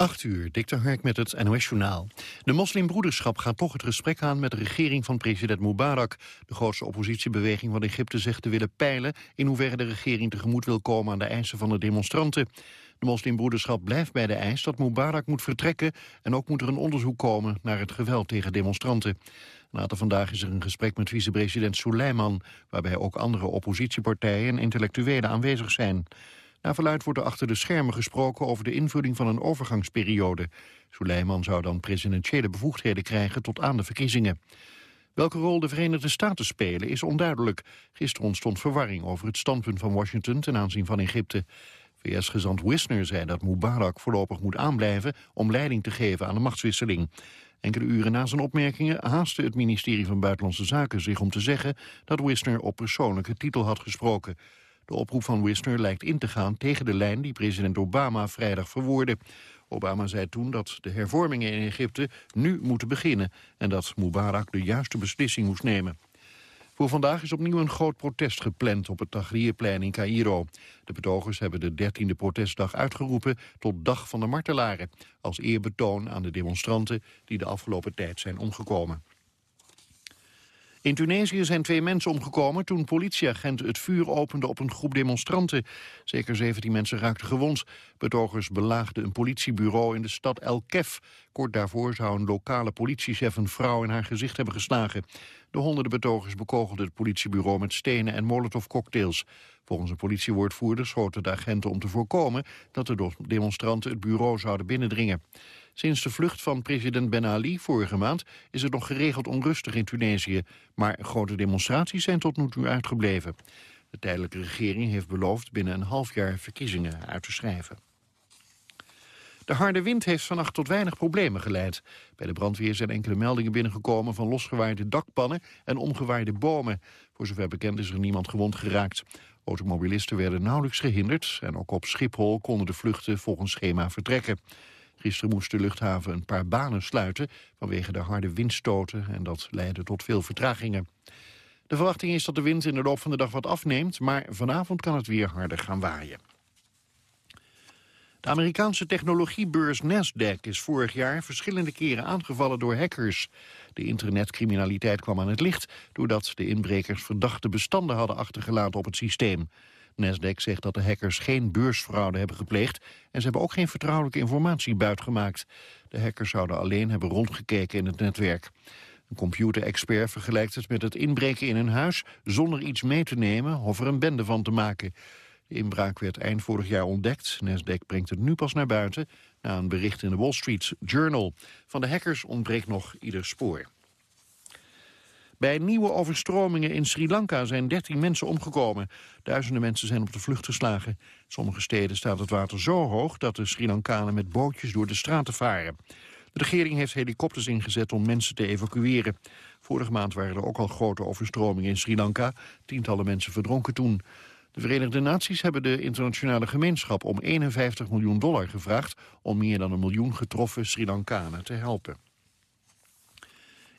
8 uur, Dikter Hark met het NOS-journaal. De moslimbroederschap gaat toch het gesprek aan met de regering van president Mubarak. De grootste oppositiebeweging van Egypte zegt te willen peilen... in hoeverre de regering tegemoet wil komen aan de eisen van de demonstranten. De moslimbroederschap blijft bij de eis dat Mubarak moet vertrekken... en ook moet er een onderzoek komen naar het geweld tegen demonstranten. Later vandaag is er een gesprek met vicepresident Suleiman... waarbij ook andere oppositiepartijen en intellectuelen aanwezig zijn... Naar verluid wordt er achter de schermen gesproken over de invulling van een overgangsperiode. Suleiman zou dan presidentiële bevoegdheden krijgen tot aan de verkiezingen. Welke rol de Verenigde Staten spelen is onduidelijk. Gisteren ontstond verwarring over het standpunt van Washington ten aanzien van Egypte. VS-gezant Wisner zei dat Mubarak voorlopig moet aanblijven om leiding te geven aan de machtswisseling. Enkele uren na zijn opmerkingen haastte het ministerie van Buitenlandse Zaken zich om te zeggen dat Wisner op persoonlijke titel had gesproken. De oproep van Wisner lijkt in te gaan tegen de lijn die president Obama vrijdag verwoordde. Obama zei toen dat de hervormingen in Egypte nu moeten beginnen... en dat Mubarak de juiste beslissing moest nemen. Voor vandaag is opnieuw een groot protest gepland op het Tahrirplein in Cairo. De betogers hebben de 13e protestdag uitgeroepen tot Dag van de Martelaren... als eerbetoon aan de demonstranten die de afgelopen tijd zijn omgekomen. In Tunesië zijn twee mensen omgekomen toen politieagenten het vuur openden op een groep demonstranten. Zeker 17 mensen raakten gewond. Betogers belaagden een politiebureau in de stad El Kef. Kort daarvoor zou een lokale politiechef een vrouw in haar gezicht hebben geslagen. De honderden betogers bekogelden het politiebureau met stenen en molotovcocktails. Volgens een politiewoordvoerder schoten de agenten om te voorkomen dat de demonstranten het bureau zouden binnendringen. Sinds de vlucht van president Ben Ali vorige maand is het nog geregeld onrustig in Tunesië. Maar grote demonstraties zijn tot nu toe uitgebleven. De tijdelijke regering heeft beloofd binnen een half jaar verkiezingen uit te schrijven. De harde wind heeft vannacht tot weinig problemen geleid. Bij de brandweer zijn enkele meldingen binnengekomen van losgewaaide dakpannen en omgewaaide bomen. Voor zover bekend is er niemand gewond geraakt. Automobilisten werden nauwelijks gehinderd en ook op Schiphol konden de vluchten volgens schema vertrekken. Gisteren moest de luchthaven een paar banen sluiten vanwege de harde windstoten en dat leidde tot veel vertragingen. De verwachting is dat de wind in de loop van de dag wat afneemt, maar vanavond kan het weer harder gaan waaien. De Amerikaanse technologiebeurs Nasdaq is vorig jaar verschillende keren aangevallen door hackers. De internetcriminaliteit kwam aan het licht doordat de inbrekers verdachte bestanden hadden achtergelaten op het systeem. Nasdaq zegt dat de hackers geen beursfraude hebben gepleegd... en ze hebben ook geen vertrouwelijke informatie buitgemaakt. De hackers zouden alleen hebben rondgekeken in het netwerk. Een computerexpert vergelijkt het met het inbreken in een huis... zonder iets mee te nemen of er een bende van te maken. De inbraak werd eind vorig jaar ontdekt. Nasdaq brengt het nu pas naar buiten... na een bericht in de Wall Street Journal. Van de hackers ontbreekt nog ieder spoor. Bij nieuwe overstromingen in Sri Lanka zijn 13 mensen omgekomen. Duizenden mensen zijn op de vlucht geslagen. In sommige steden staat het water zo hoog dat de Sri Lankanen met bootjes door de straten varen. De regering heeft helikopters ingezet om mensen te evacueren. Vorige maand waren er ook al grote overstromingen in Sri Lanka. Tientallen mensen verdronken toen. De Verenigde Naties hebben de internationale gemeenschap om 51 miljoen dollar gevraagd... om meer dan een miljoen getroffen Sri Lankanen te helpen.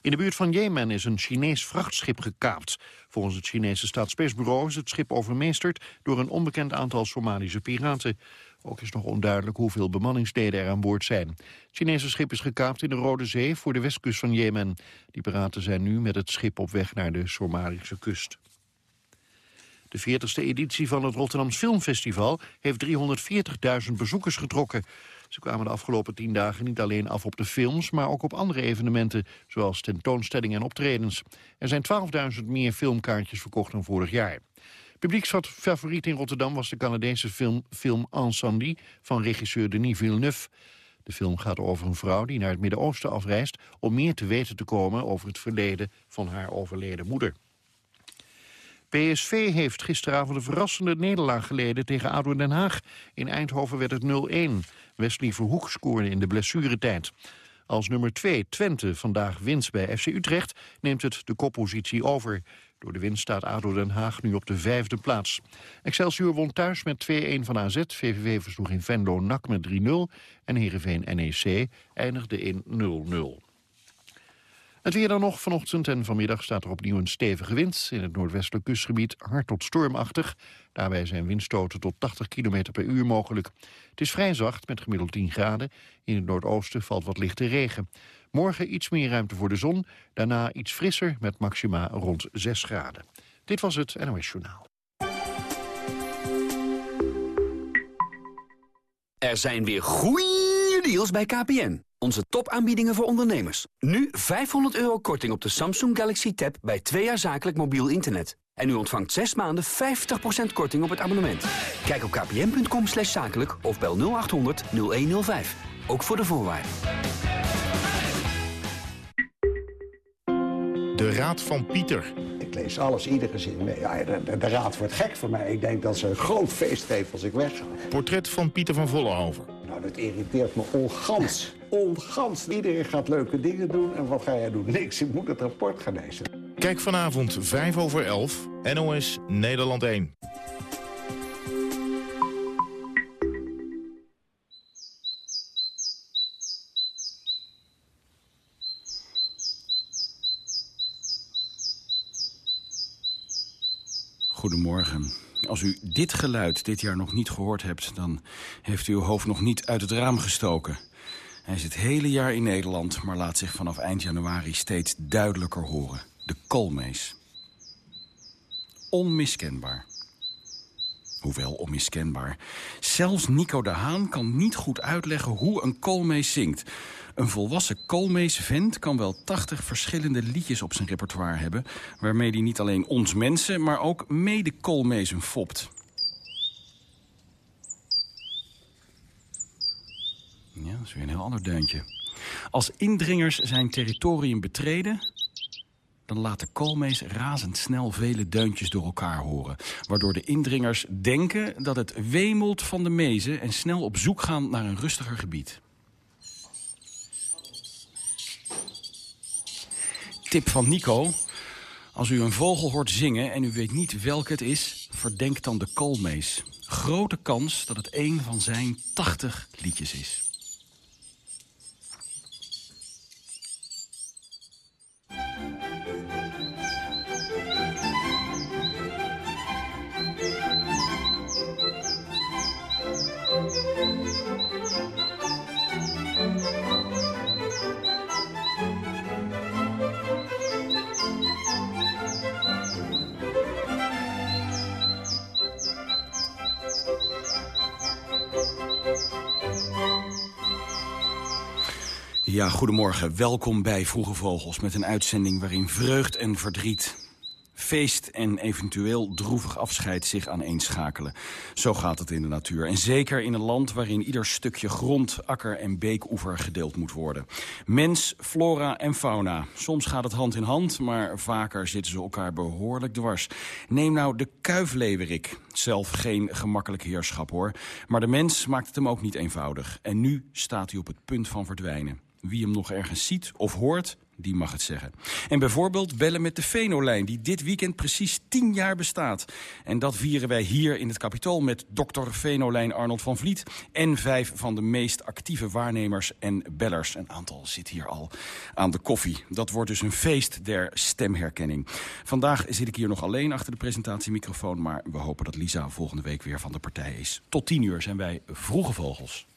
In de buurt van Jemen is een Chinees vrachtschip gekaapt. Volgens het Chinese staatspersbureau is het schip overmeesterd... door een onbekend aantal Somalische piraten. Ook is nog onduidelijk hoeveel bemanningsleden er aan boord zijn. Het Chinese schip is gekaapt in de Rode Zee voor de westkust van Jemen. Die piraten zijn nu met het schip op weg naar de Somalische kust. De 40ste editie van het Rotterdams Filmfestival heeft 340.000 bezoekers getrokken. Ze kwamen de afgelopen tien dagen niet alleen af op de films... maar ook op andere evenementen, zoals tentoonstellingen en optredens. Er zijn 12.000 meer filmkaartjes verkocht dan vorig jaar. Publieksfavoriet in Rotterdam was de Canadese film Film van regisseur Denis Villeneuve. De film gaat over een vrouw die naar het Midden-Oosten afreist... om meer te weten te komen over het verleden van haar overleden moeder. PSV heeft gisteravond een verrassende nederlaag geleden tegen ADO Den Haag. In Eindhoven werd het 0-1. Wesley Verhoek scoorde in de blessuretijd. Als nummer 2 Twente vandaag winst bij FC Utrecht neemt het de koppositie over. Door de winst staat ADO Den Haag nu op de vijfde plaats. Excelsior won thuis met 2-1 van AZ. VVV versloeg in Venlo NAC met 3-0. En Heerenveen NEC eindigde in 0-0. Het weer dan nog vanochtend en vanmiddag staat er opnieuw een stevige wind. In het noordwestelijk kustgebied hard tot stormachtig. Daarbij zijn windstoten tot 80 km per uur mogelijk. Het is vrij zacht met gemiddeld 10 graden. In het noordoosten valt wat lichte regen. Morgen iets meer ruimte voor de zon. Daarna iets frisser met maxima rond 6 graden. Dit was het NOS Journaal. Er zijn weer goeie deals bij KPN. Onze topaanbiedingen voor ondernemers. Nu 500 euro korting op de Samsung Galaxy Tab bij twee jaar zakelijk mobiel internet. En u ontvangt 6 maanden 50% korting op het abonnement. Kijk op kpn.com slash zakelijk of bel 0800 0105. Ook voor de voorwaarden. De Raad van Pieter. Ik lees alles, iedere zin mee. Ja, de, de, raad wordt gek voor mij. Ik denk dat ze een groot feest geven als ik wegga. Portret van Pieter van Vollenhoven. Nou, dat irriteert me ongans. Ongans. Iedereen gaat leuke dingen doen. En wat ga jij doen? Niks. Ik moet het rapport gaan lezen. Kijk vanavond 5 over 11. NOS Nederland 1. Goedemorgen. Als u dit geluid dit jaar nog niet gehoord hebt... dan heeft u uw hoofd nog niet uit het raam gestoken. Hij is het hele jaar in Nederland... maar laat zich vanaf eind januari steeds duidelijker horen. De koolmees. Onmiskenbaar. Hoewel onmiskenbaar. Zelfs Nico de Haan kan niet goed uitleggen hoe een koolmees zingt... Een volwassen koolmeesvent kan wel 80 verschillende liedjes op zijn repertoire hebben... waarmee hij niet alleen ons mensen, maar ook mede-koolmezen fopt. Ja, dat is weer een heel ander deuntje. Als indringers zijn territorium betreden... dan laat de koolmees razendsnel vele deuntjes door elkaar horen... waardoor de indringers denken dat het wemelt van de mezen... en snel op zoek gaan naar een rustiger gebied. Tip van Nico. Als u een vogel hoort zingen en u weet niet welke het is... verdenk dan de koolmees. Grote kans dat het een van zijn 80 liedjes is. Ja, goedemorgen. Welkom bij Vroege Vogels met een uitzending waarin vreugd en verdriet, feest en eventueel droevig afscheid zich aaneenschakelen. Zo gaat het in de natuur. En zeker in een land waarin ieder stukje grond, akker en beekoever gedeeld moet worden. Mens, flora en fauna. Soms gaat het hand in hand, maar vaker zitten ze elkaar behoorlijk dwars. Neem nou de kuifleeuwerik. Zelf geen gemakkelijk heerschap hoor. Maar de mens maakt het hem ook niet eenvoudig. En nu staat hij op het punt van verdwijnen. Wie hem nog ergens ziet of hoort, die mag het zeggen. En bijvoorbeeld bellen met de Venolijn, die dit weekend precies tien jaar bestaat. En dat vieren wij hier in het Capitool met dokter Venolijn Arnold van Vliet... en vijf van de meest actieve waarnemers en bellers. Een aantal zit hier al aan de koffie. Dat wordt dus een feest der stemherkenning. Vandaag zit ik hier nog alleen achter de presentatiemicrofoon... maar we hopen dat Lisa volgende week weer van de partij is. Tot tien uur zijn wij Vroege Vogels.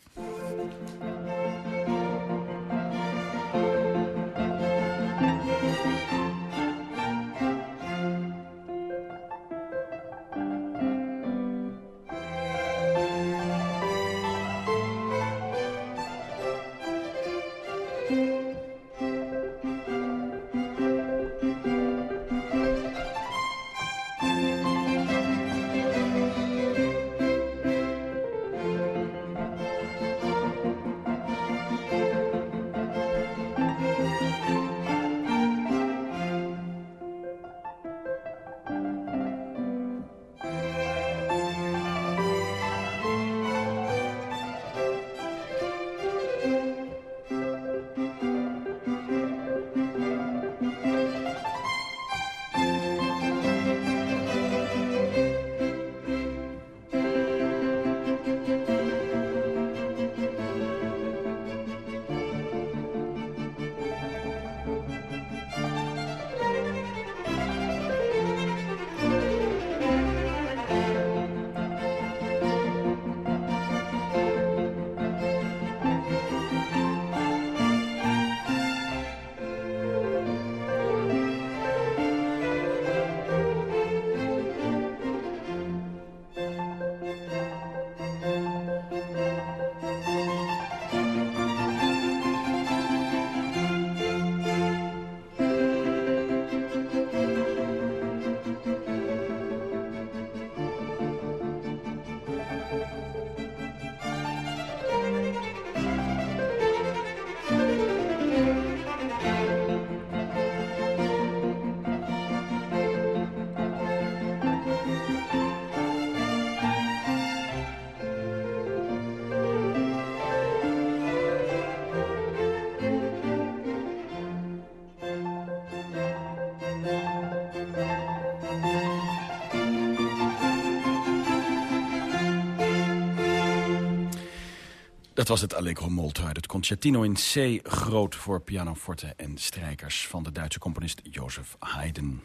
Dat was het Allegro Molto het Concertino in C, groot voor pianoforte en strijkers van de Duitse componist Joseph Haydn.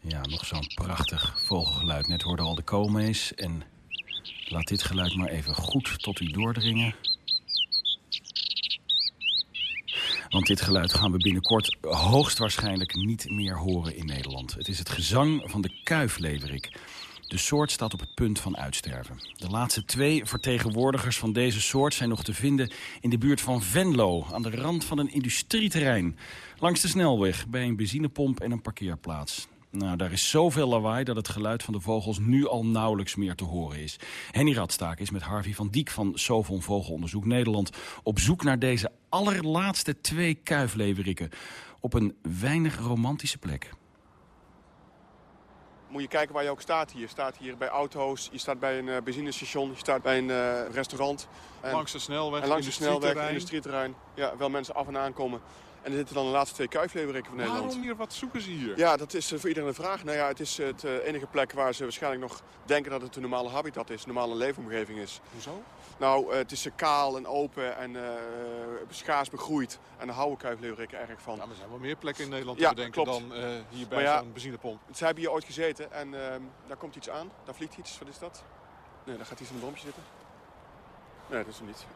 Ja, nog zo'n prachtig vogelgeluid. Net hoorde al de koolmees en laat dit geluid maar even goed tot u doordringen. Want dit geluid gaan we binnenkort hoogstwaarschijnlijk niet meer horen in Nederland. Het is het gezang van de kuifleverik. De soort staat op het punt van uitsterven. De laatste twee vertegenwoordigers van deze soort zijn nog te vinden in de buurt van Venlo, aan de rand van een industrieterrein. Langs de snelweg, bij een benzinepomp en een parkeerplaats. Nou, daar is zoveel lawaai dat het geluid van de vogels nu al nauwelijks meer te horen is. Henny Radstaak is met Harvey van Diek van Sovon Vogelonderzoek Nederland... op zoek naar deze allerlaatste twee kuifleverikken... op een weinig romantische plek. Moet je kijken waar je ook staat hier. Je staat hier bij auto's, je staat bij een uh, benzinestation, je staat bij een uh, restaurant. En, langs de snelweg, en langs de snelweg, industrieterrein. Ja, wel mensen af en aan komen. En er zitten dan de laatste twee kuifleeuwerikken van Nederland. Waarom hier? Wat zoeken ze hier? Ja, dat is voor iedereen een vraag. Nou ja, het is het enige plek waar ze waarschijnlijk nog denken dat het een normale habitat is. Een normale leefomgeving is. Hoezo? Nou, het is kaal en open en uh, schaars begroeid. En daar houden kuifleeuwerikken erg van. Ja, maar er zijn wel meer plekken in Nederland te bedenken dan uh, hier bij ja, zo'n benzinepomp. Ze hebben hier ooit gezeten en uh, daar komt iets aan. Daar vliegt iets. Wat is dat? Nee, daar gaat iets in een bompje zitten. Nee, dat is hem niet.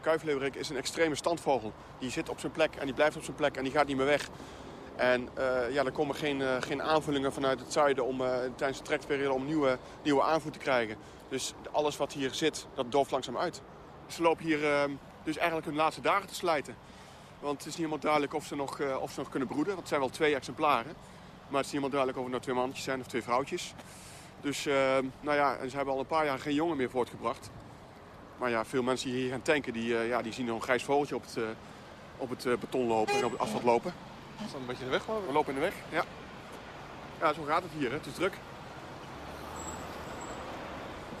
Kuifleeuwerik is een extreme standvogel. Die zit op zijn plek en die blijft op zijn plek en die gaat niet meer weg. En uh, ja, er komen geen, uh, geen aanvullingen vanuit het zuiden om, uh, tijdens de trekperiode om nieuwe, nieuwe aanvoer te krijgen. Dus alles wat hier zit, dat dooft langzaam uit. Ze lopen hier dus eigenlijk hun laatste dagen te slijten. Want het is niet helemaal duidelijk of ze nog, of ze nog kunnen broeden. Want het zijn wel twee exemplaren. Maar het is niet helemaal duidelijk of het nou twee mannetjes zijn of twee vrouwtjes. Dus nou ja, en ze hebben al een paar jaar geen jongen meer voortgebracht. Maar ja, veel mensen die hier gaan tanken, die, ja, die zien een grijs vogeltje op het, op het beton lopen en op het asfalt lopen. Dat een beetje in de weg geloof ik? We lopen in de weg, ja. Ja, zo gaat het hier, hè. het is druk.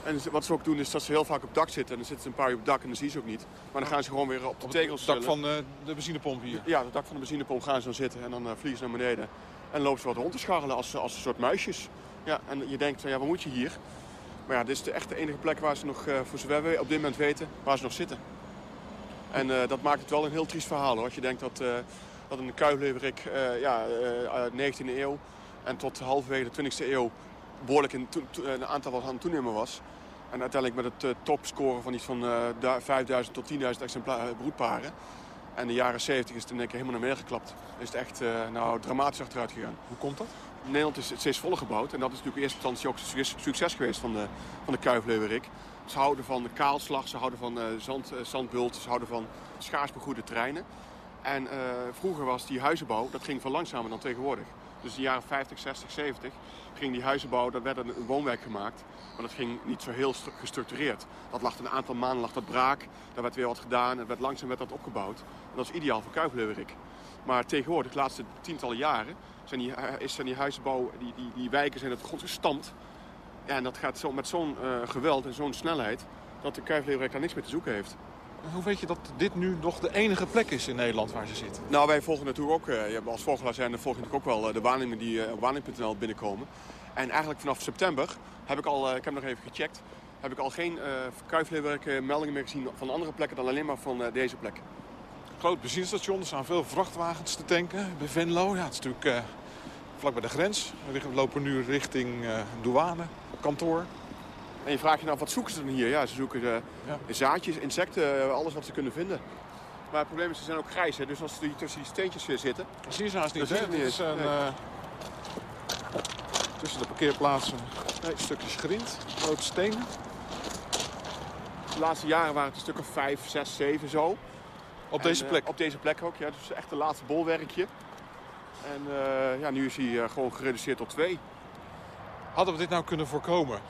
En wat ze ook doen is dat ze heel vaak op dak zitten. En dan zitten ze een paar uur op dak en dan zie je ze ook niet. Maar dan gaan ze gewoon weer op de op tegels het dak van de benzinepomp hier? Ja, het dak van de benzinepomp gaan ze dan zitten en dan vliegen ze naar beneden. En lopen ze wat rond te scharrelen als, als een soort muisjes. Ja, en je denkt, ja, wat moet je hier? Maar ja, dit is de echt de enige plek waar ze nog, uh, voor zover we op dit moment weten, waar ze nog zitten. En uh, dat maakt het wel een heel triest verhaal hoor. Als je denkt dat, dat een kuifleverik ja, uit de 19e eeuw en tot halverwege de 20e eeuw behoorlijk in een aantal wat aan het toenemen was. En uiteindelijk met het topscoren van iets van 5000 tot 10.000 exemplaren broedparen. En in de jaren 70 is het in één keer helemaal naar beneden geklapt. Is het echt nou, dramatisch achteruit gegaan. Hoe komt dat? Nederland is het steeds voller gebouwd. En dat is natuurlijk in eerste instantie ook een succes geweest van de, van de kuifleeuwerik. Ze houden van de kaalslag, ze houden van uh, zand, uh, zandbult, ze houden van schaars begoede terreinen. En uh, vroeger was die huizenbouw, dat ging veel langzamer dan tegenwoordig. Dus in de jaren 50, 60, 70 ging die huizenbouw, dat werd een, woonwerk gemaakt. Maar dat ging niet zo heel gestructureerd. Dat lag een aantal maanden lag dat braak, daar werd weer wat gedaan en werd langzaam werd dat opgebouwd. En dat is ideaal voor kuifleeuwerik. Maar tegenwoordig, de laatste tientallen jaren, zijn die, is zijn die huizenbouw, die, die, die wijken zijn het grond gestampt. Ja, en dat gaat zo, met zo'n uh, geweld en zo'n snelheid dat de kuifleeuwerik daar niks meer te zoeken heeft. Hoe weet je dat dit nu nog de enige plek is in Nederland waar ze zitten? Nou, wij volgen natuurlijk ook, uh, als vogelaar zijn, volg je natuurlijk ook wel uh, de waarnemingen die uh, op waarneming.nl binnenkomen. En eigenlijk vanaf september heb ik al, ik heb nog even gecheckt, heb ik al geen kuifleeuwerik meldingen meer gezien van andere plekken dan alleen maar van deze plek. Groot benzinestation, er staan veel vrachtwagens te tanken bij Venlo. Ja, het is natuurlijk vlak bij de grens. We lopen nu richting uh, douane, kantoor. En je vraagt je nou, wat zoeken ze dan hier? Ja, ze zoeken uh, ja. zaadjes, insecten, alles wat ze kunnen vinden. Maar het probleem is, ze zijn ook grijs, hè? dus als ze tussen die steentjes weer zitten... Dat zie je haast niet, hè? Is een, nee. uh, tussen de parkeerplaatsen nee, stukjes grind, grote stenen. De laatste jaren waren het een stuk of vijf, zes, zeven zo. Op deze plek? op deze plek ook, ja. Dus echt het laatste bolwerkje. En ja, nu is hij gewoon gereduceerd tot twee. Hadden we dit nou kunnen voorkomen?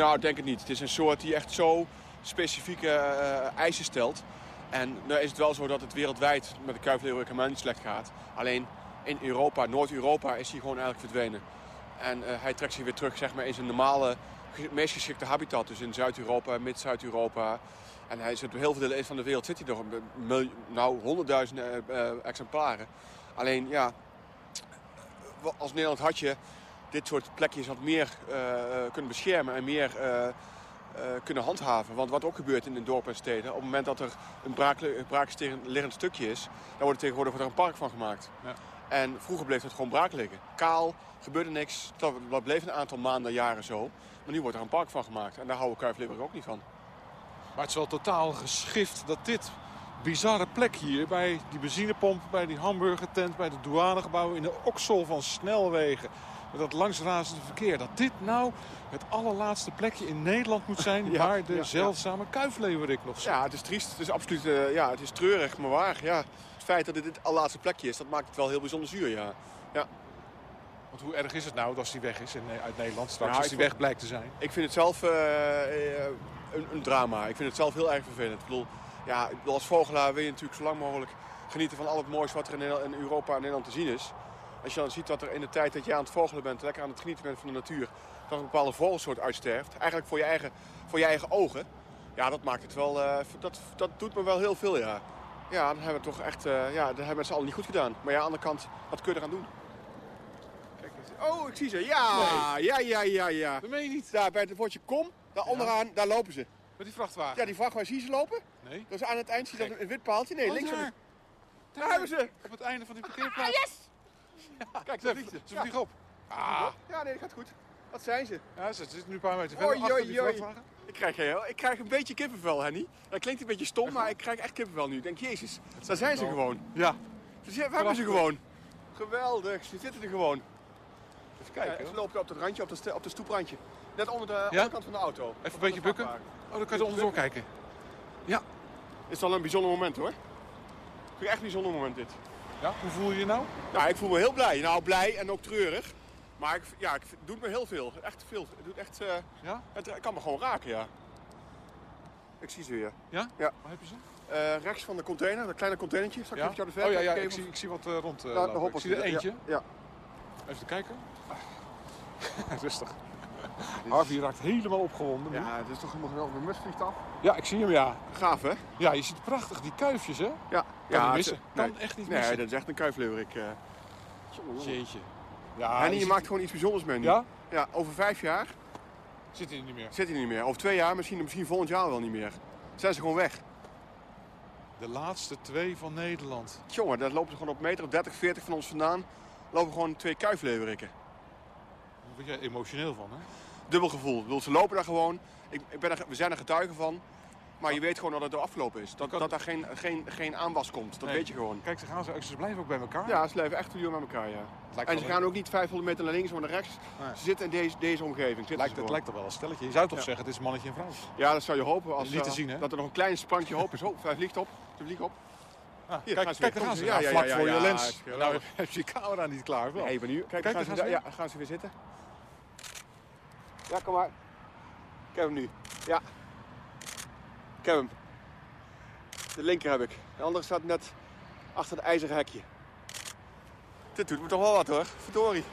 Nou, denk het niet. Het is een soort die echt zo specifieke uh, eisen stelt. En nou is het wel zo dat het wereldwijd met de kuifleeuwerik helemaal niet slecht gaat. Alleen in Europa, Noord-Europa, is hij gewoon eigenlijk verdwenen. En hij trekt zich weer terug zeg maar, in zijn normale, meest geschikte habitat. Dus in Zuid-Europa, Mid-Zuid-Europa. En hij zit op heel veel delen van de wereld zit hij nog nou, honderdduizenden exemplaren. Alleen ja, als Nederland had je dit soort plekjes wat meer eh, kunnen beschermen en meer eh, eh, kunnen handhaven. Want wat ook gebeurt in de dorpen en steden, op het moment dat er een braak, een braakliggend stukje is, dan wordt er tegenwoordig wordt er een park van gemaakt. Ja. En vroeger bleef het gewoon braak liggen. Kaal, gebeurde niks. Dat, bleef een aantal maanden, jaren zo. Maar nu wordt er een park van gemaakt. En daar houden Kuifleeuwerik ook niet van. Maar het is wel totaal geschift dat dit bizarre plek hier... bij die benzinepomp, bij die hamburgertent, bij de douanegebouwen... in de oksel van snelwegen, met dat langsrazende verkeer... dat dit nou het allerlaatste plekje in Nederland moet zijn... Ja, waar de ja, ja. zeldzame kuifleeuwerik nog zit. Ja, het is triest. Het is absoluut eh, ja, het is treurig, maar waar. Ja. Het feit dat dit het allerlaatste plekje is, dat maakt het wel heel bijzonder zuur, ja. Want hoe erg is het nou als die weg is in, uit Nederland straks, Ja, als die weg blijkt te zijn? Ik vind het zelf eh, eh, een, een drama. Ik vind het zelf heel erg vervelend. Ik bedoel, ja, als vogelaar wil je natuurlijk zo lang mogelijk genieten van al het moois wat er in Europa en Nederland te zien is. Als je dan ziet dat er in de tijd dat je aan het vogelen bent, lekker aan het genieten bent van de natuur, dat een bepaalde vogelsoort uitsterft. Eigenlijk voor je eigen, voor je eigen ogen. Ja, dat maakt het wel, eh, dat, dat doet me wel heel veel, ja. Ja, dan hebben we toch echt, eh, ja, dat hebben we z'n allen niet goed gedaan. Maar ja, aan de andere kant, wat kun je eraan doen? Kijk, oh, ik zie ze. Ja, ja, ja, ja, ja. Dat meen je niet. Daar bij het woordje kom, daar onderaan, daar lopen ze. Met die vrachtwagen? Ja, die vrachtwagen, zie je ze lopen? Nee. Dus aan het eind zie je dat een wit paaltje. Nee, links daar. Daar hebben ze. Op het einde van die parkeerplaats. Kijk, Ze, vliegt vliegen op. Ah. Ja, nee, dat gaat goed. Wat zijn ze? Ja, ze zitten nu een paar meter verder Oei, achter die vrachtwagen. Ik krijg, heel- ik krijg een beetje kippenvel, Henny. Dat klinkt een beetje stom, maar ik krijg echt kippenvel nu. Ik denk, jezus, daar zijn ze gewoon. Ja. Zitten- We hebben ze gewoon. Geweldig, ze zitten er gewoon. Even kijken. Ja, ze lopen op het randje, op de, op de stoeprandje. Net onder de Ja? onderkant van de auto. Even een beetje bukken. Oh, dan kan je er onderdoor kijken. Het is wel een bijzonder moment hoor. Echt een bijzonder moment dit. Ja, hoe voel je je nou? Nou, ik voel me heel blij. Nou, blij en ook treurig. Maar ik, ja, ik, het doet me heel veel. Echt veel. Het, doet echt, eh, Ja? het kan me gewoon raken, ja. Ik zie ze weer. Ja? Ja. Waar heb je ze? Eh, rechts van de container, dat kleine containertje. Zal ik Ja? even jou de Oh ja, ja ik, zie, ik zie wat eh, rond. Ja, de lopen. ik zie er Ja, eentje. Ja. Even kijken. Rustig. Harvey raakt helemaal opgewonden. nu. Ja, het is toch helemaal geweldig. De mus vliegt af. ja, ik zie hem, ja. Gaaf, hè? Ja, je ziet prachtig die kuifjes, hè? Ja. Kan ja, niet missen. het- Kan nee. echt niet Nee, missen. dat is echt een kuifleeuwerik. eh. Jeetje. Ja, en je maakt gewoon iets bijzonders mee nu. Ja? Ja, over vijf jaar Zit hij er niet meer. zit hij niet meer. Over twee jaar, misschien, misschien volgend jaar wel niet meer. Zijn ze gewoon weg. De laatste twee van Nederland. Jongen, daar lopen ze gewoon op meter of 30, 40 van ons vandaan. Lopen gewoon twee kuifleeuwerikken. Word jij emotioneel van, hè? dubbel gevoel. Bedoel, ze lopen daar gewoon. Ik, ik ben er, we zijn er getuigen van. Maar je weet gewoon dat het er afgelopen is. Dat, dat daar geen, geen, geen aanwas komt. Dat Nee. weet je gewoon. Kijk, ze, gaan zo, ze blijven ook bij elkaar. Ja, ze blijven echt duur met elkaar, ja. En ze gaan ook niet 500 meter naar links of naar rechts. Nee. Ze zitten in deze, deze omgeving. Zitten Lijkt, ze het lijkt wel een stelletje. Je zou toch Ja. zeggen, het is een mannetje en vrouw. Ja, dat zou je hopen. Als, Niet te eh, zien, hè? Dat er nog een klein sprankje hoop is. Oh, vliegt op. Ze vliegt op. Ah, Hier, kijk, gaan daar gaan ze. Ja, Ja, vlak ja, voor je lens. nou heb je je camera niet klaar. Wel. Nee, maar nu. Kijk, Kijk, gaan, daar ze, gaan ze ja, gaan ze weer zitten. Ja, kom maar. Ik heb hem nu. Ja. Ik heb hem. De linker heb ik. De andere staat net achter het ijzeren hekje. Dit doet me toch wel wat hoor. Verdorie.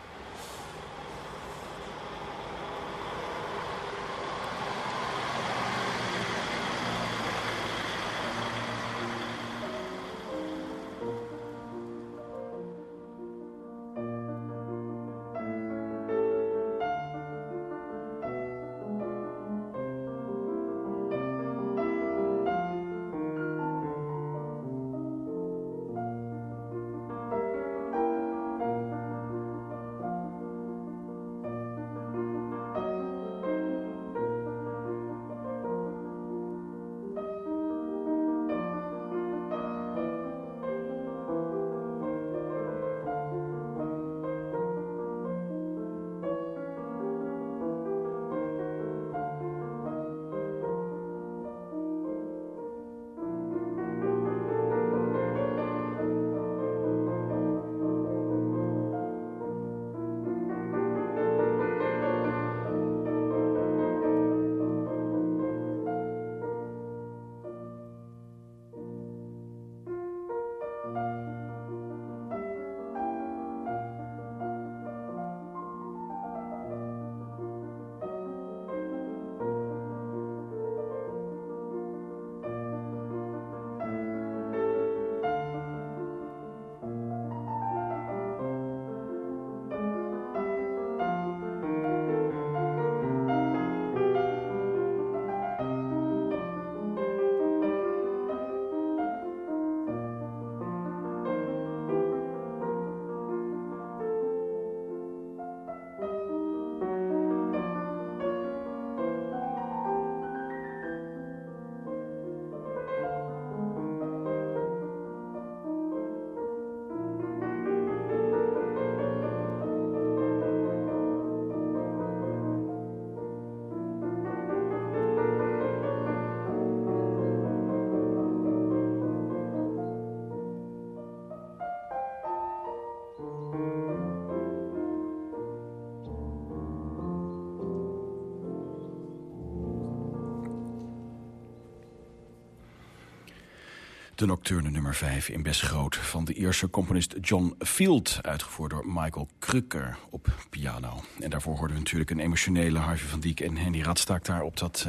De nocturne nummer 5 in Best Groot van de Ierse componist John Field... uitgevoerd door Michael Krucker op piano. En daarvoor hoorden we natuurlijk een emotionele Harvey van Diek en Henry Radstaak daar op dat...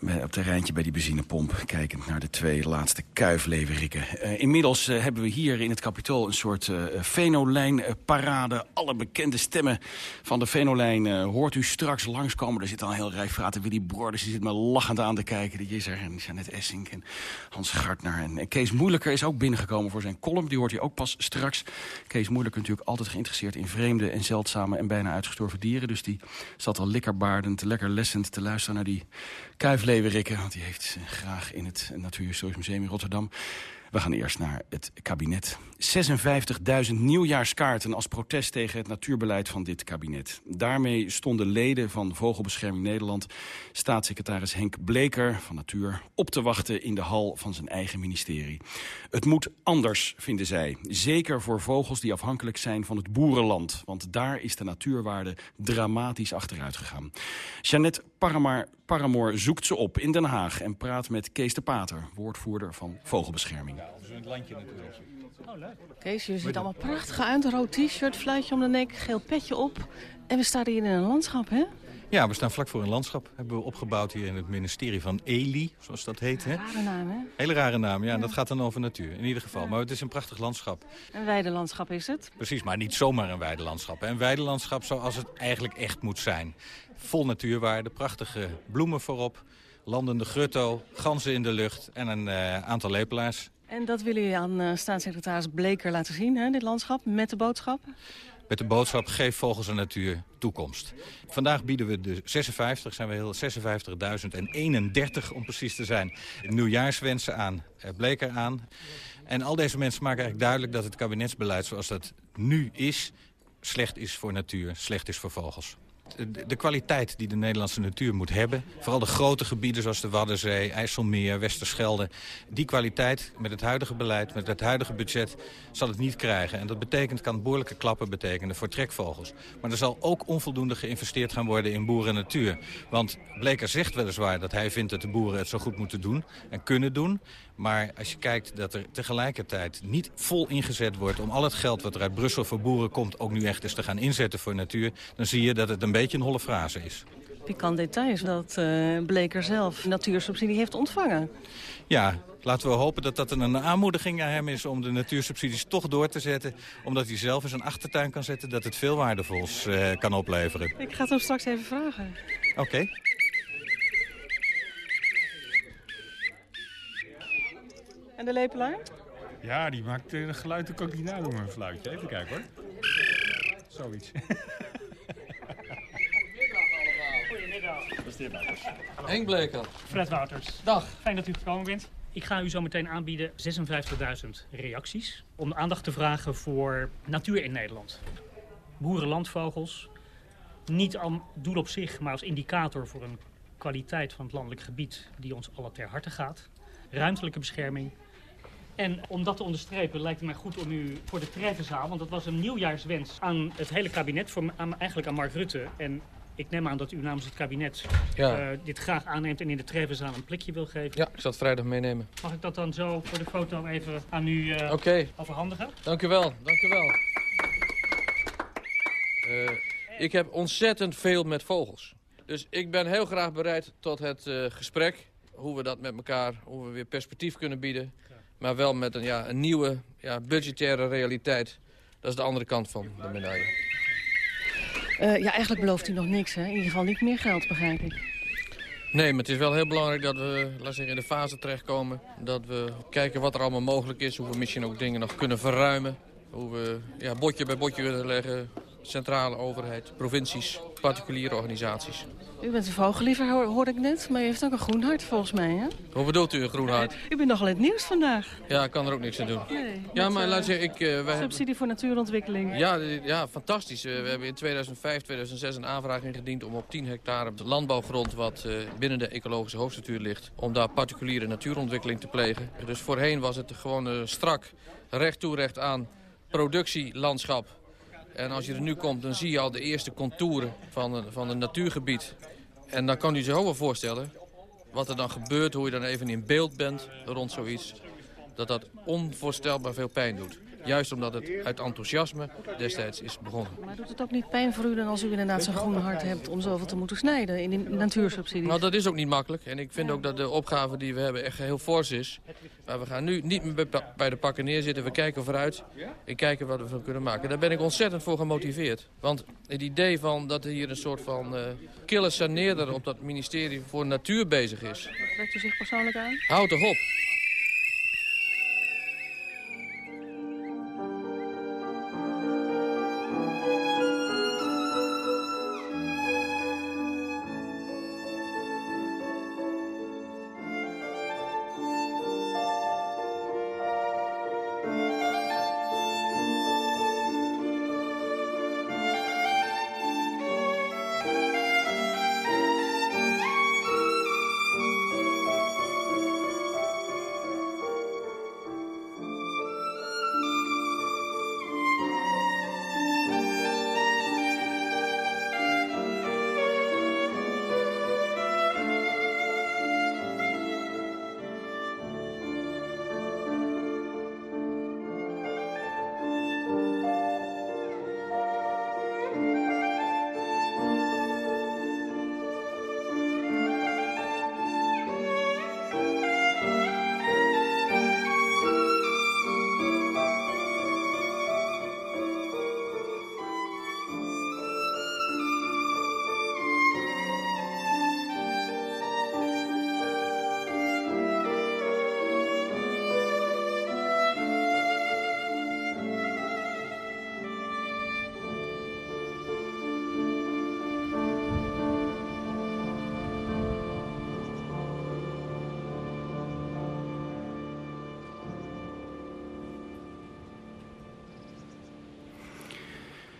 Uh, op rijntje bij die benzinepomp... kijkend naar de twee laatste kuifleverikken. Uh, inmiddels uh, hebben we hier in het kapitool een soort uh. Alle bekende stemmen van de Venolijn hoort u straks langskomen. Er zit al een heel rijfraten Willy Borders, die zit me lachend aan te kijken. Die is er, en Janet Essink en Hans Gartner. En Kees Moeilijker is ook binnengekomen voor zijn column. Die hoort hij ook pas straks. Kees Moeilijker natuurlijk altijd geïnteresseerd in vreemde en zeldzame... en bijna uitgestorven dieren. Dus die zat al likkerbaardend, lekker lessend te luisteren naar die kuifleeuwerikken. Want die heeft graag in het Natuurhistorisch Museum in Rotterdam. We gaan eerst naar het kabinet. 56.000 nieuwjaarskaarten als protest tegen het natuurbeleid van dit kabinet. Daarmee stonden leden van Vogelbescherming Nederland... staatssecretaris Henk Bleker van Natuur op te wachten in de hal van zijn eigen ministerie. Het moet anders, vinden zij. Zeker voor vogels die afhankelijk zijn van het boerenland. Want daar is de natuurwaarde dramatisch achteruit gegaan. Jeannette Paramar, Paramoor zoekt ze op in Den Haag... en praat met Kees de Pater, woordvoerder van Vogelbescherming. Ja, het landje natuurlijk. Oh, leuk. Kees, je ziet allemaal prachtig uit. Een rood t-shirt, fluitje om de nek, geel petje op. En we staan hier in een landschap, hè? Ja, we staan vlak voor een landschap. Hebben we opgebouwd hier in het ministerie van Eli, zoals dat heet. Hè? Rare naam, hè? Hele rare naam, ja, Dat gaat dan over natuur, in ieder geval. Maar het is een prachtig landschap. Een weidelandschap is het? Precies, maar niet zomaar een weidelandschap. Een weidelandschap zoals het eigenlijk echt moet zijn. Vol natuurwaarde, prachtige bloemen voorop, landende grutto, ganzen in de lucht en een uh, aantal lepelaars. En dat willen jullie aan uh, staatssecretaris Bleker laten zien, hè, dit landschap, met de boodschap? Met de boodschap, geef vogels en natuur toekomst. Vandaag bieden we de 56, zijn we heel 56.031 om precies te zijn, nieuwjaarswensen aan uh, Bleker aan. En al deze mensen maken eigenlijk duidelijk dat het kabinetsbeleid zoals dat nu is... slecht is voor natuur, slecht is voor vogels de, kwaliteit die de Nederlandse natuur moet hebben... vooral de grote gebieden zoals de Waddenzee, IJsselmeer, Westerschelde... die kwaliteit met het huidige beleid, met het huidige budget... zal het niet krijgen. En dat betekent, kan behoorlijke klappen betekenen voor trekvogels. Maar er zal ook onvoldoende geïnvesteerd gaan worden in boeren en natuur. Want Bleker zegt weliswaar dat hij vindt dat de boeren het zo goed moeten doen... en kunnen doen. Maar als je kijkt dat er tegelijkertijd niet vol ingezet wordt... om al het geld wat er uit Brussel voor boeren komt... ook nu echt eens te gaan inzetten voor natuur... dan zie je dat het een beetje een holle frase is. Pikant detail is dat uh, Bleker zelf natuursubsidie heeft ontvangen. Ja, laten we hopen dat dat een aanmoediging aan hem is om de natuursubsidies toch door te zetten. Omdat hij zelf in zijn achtertuin kan zetten dat het veel waardevols uh, kan opleveren. Ik ga het hem straks even vragen. Oké. En de lepelaar? Ja, die maakt een geluid, ook niet nadoen met een fluitje. Even kijken hoor. Zoiets. Goedemiddag. Henk Bleker. Fred Wouters. Dag. Fijn dat u gekomen bent. Ik ga u zo meteen aanbieden 56.000 reacties. Om aandacht te vragen voor natuur in Nederland. Boerenlandvogels. Niet als doel op zich, maar als indicator voor een kwaliteit van het landelijk gebied die ons allen ter harte gaat. Ruimtelijke bescherming, en om dat te onderstrepen lijkt het mij goed om u voor de treffenzaal... want dat was een nieuwjaarswens aan het hele kabinet, voor, aan, eigenlijk aan Mark Rutte... en ik neem aan dat u namens het kabinet ja. uh, dit graag aanneemt... en in de treffenzaal een plekje wil geven. Ja, ik zal het vrijdag meenemen. Mag ik dat dan zo voor de foto even aan u uh, okay. overhandigen? Dank u wel, dank u wel. Uh, ik heb ontzettend veel met vogels. Dus ik ben heel graag bereid tot het gesprek. Hoe we dat met elkaar, hoe we weer perspectief kunnen bieden. Maar wel met een, ja, een nieuwe ja, budgettaire realiteit. Dat is de andere kant van de medaille. Uh, ja, eigenlijk belooft u nog niks, hè? In ieder geval niet meer geld, begrijp ik. Nee, maar het is wel heel belangrijk dat we zeggen, in de fase terechtkomen. Dat we kijken wat er allemaal mogelijk is. Hoe we misschien ook dingen nog kunnen verruimen. Hoe we ja, botje bij botje willen leggen. Centrale overheid, provincies, particuliere organisaties. U bent een vogelliever, hoor ik net. Maar u heeft ook een groen hart, volgens mij, hè? Hoe bedoelt u een groen hart? U bent nogal in het nieuws vandaag. Ja, ik kan er ook niks aan doen. Nee, ja, maar laat zeggen, ik... Uh, wij subsidie voor natuurontwikkeling. Ja, ja fantastisch. Uh, we hebben in 2005, 2006 een aanvraag ingediend om op 10 hectare landbouwgrond... wat binnen de ecologische hoofdstructuur ligt... om daar particuliere natuurontwikkeling te plegen. Dus voorheen was het gewoon strak, recht toe, recht aan productielandschap. En als je er nu komt, dan zie je al de eerste contouren van een, van een natuurgebied. En dan kan u zich ook wel voorstellen wat er dan gebeurt, hoe je dan even in beeld bent rond zoiets. dat dat onvoorstelbaar veel pijn doet. Juist omdat het uit enthousiasme destijds is begonnen. Maar doet het ook niet pijn voor u dan als u inderdaad zo'n groen hart hebt om zoveel te moeten snijden in die natuursubsidies? Nou, dat is ook niet makkelijk. En ik vind ook dat de opgave die we hebben echt heel fors is. Maar we gaan nu niet meer bij de pakken neerzitten. We kijken vooruit en kijken wat we van kunnen maken. Daar ben ik ontzettend voor gemotiveerd. Want het idee van dat er hier een soort van uh, killer saneerder op dat ministerie voor natuur bezig is. Trekt u zich persoonlijk aan? Houd toch op.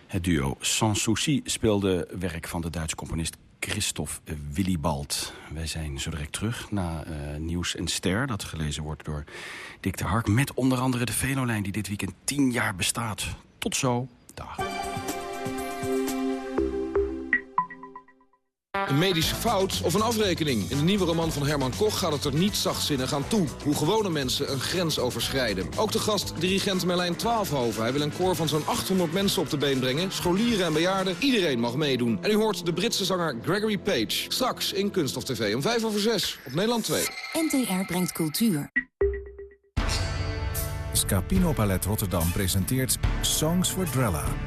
Het duo Sans Souci speelde werk van de Duitse componist Christophe Willibald. Wij zijn zo direct terug na uh, Nieuws en Ster... dat gelezen wordt door Dick de Hark... met onder andere de Venolijn die dit weekend tien jaar bestaat. Tot zo. Een medische fout of een afrekening. In de nieuwe roman van Herman Koch gaat het er niet zachtzinnig aan toe. Hoe gewone mensen een grens overschrijden. Ook de gast, dirigent Merlijn Twaalfhoven. Hij wil een koor van zo'n 800 mensen op de been brengen. Scholieren en bejaarden, iedereen mag meedoen. En u hoort de Britse zanger Gregory Page. Straks in Kunststof TV om 5 over 6 op Nederland 2. NTR brengt cultuur. Scapino Ballet Rotterdam presenteert Songs for Drella.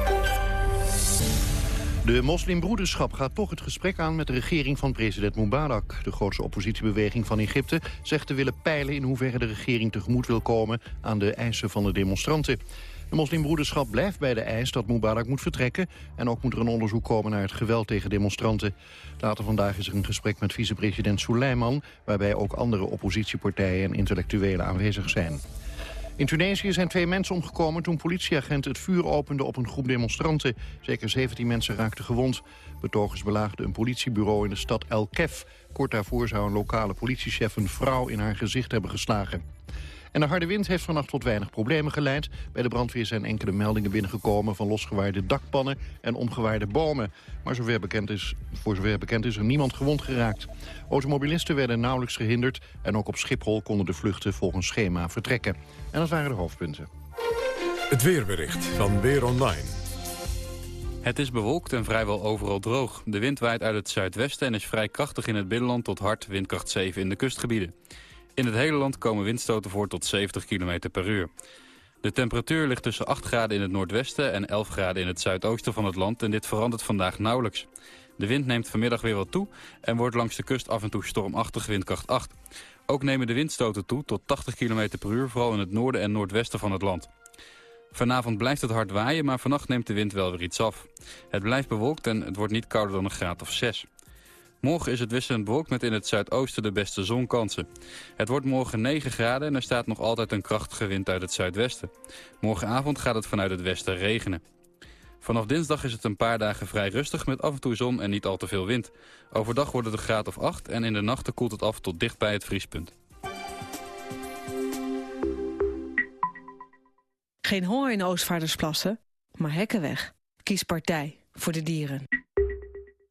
De moslimbroederschap gaat toch het gesprek aan met de regering van president Mubarak. De grootste oppositiebeweging van Egypte zegt te willen peilen... in hoeverre de regering tegemoet wil komen aan de eisen van de demonstranten. De moslimbroederschap blijft bij de eis dat Mubarak moet vertrekken... en ook moet er een onderzoek komen naar het geweld tegen demonstranten. Later vandaag is er een gesprek met vicepresident Suleiman... waarbij ook andere oppositiepartijen en intellectuelen aanwezig zijn. In Tunesië zijn twee mensen omgekomen toen politieagenten het vuur openden op een groep demonstranten. Zeker 17 mensen raakten gewond. Betogers belaagden een politiebureau in de stad El Kef. Kort daarvoor zou een lokale politiechef een vrouw in haar gezicht hebben geslagen. En de harde wind heeft vannacht tot weinig problemen geleid. Bij de brandweer zijn enkele meldingen binnengekomen van losgewaarde dakpannen en omgewaarde bomen. Maar zover bekend is, voor zover bekend is er niemand gewond geraakt. Automobilisten werden nauwelijks gehinderd en ook op Schiphol konden de vluchten volgens schema vertrekken. En dat waren de hoofdpunten. Het weerbericht van Weer Online. Het is bewolkt en vrijwel overal droog. De wind waait uit het zuidwesten en is vrij krachtig in het binnenland tot hard windkracht 7 in de kustgebieden. In het hele land komen windstoten voor tot 70 km per uur. De temperatuur ligt tussen 8 graden in het noordwesten en 11 graden in het zuidoosten van het land en dit verandert vandaag nauwelijks. De wind neemt vanmiddag weer wat toe en wordt langs de kust af en toe stormachtig windkracht 8. Ook nemen de windstoten toe tot 80 km per uur, vooral in het noorden en noordwesten van het land. Vanavond blijft het hard waaien, maar vannacht neemt de wind wel weer iets af. Het blijft bewolkt en het wordt niet kouder dan een graad of 6. Morgen is het wisselend bewolkt met in het zuidoosten de beste zonkansen. Het wordt morgen 9 graden en er staat nog altijd een krachtige wind uit het zuidwesten. Morgenavond gaat het vanuit het westen regenen. Vanaf dinsdag is het een paar dagen vrij rustig met af en toe zon en niet al te veel wind. Overdag wordt het een graad of 8 en in de nachten koelt het af tot dicht bij het vriespunt. Geen honger in Oostvaardersplassen, maar hekken weg. Kies partij voor de dieren.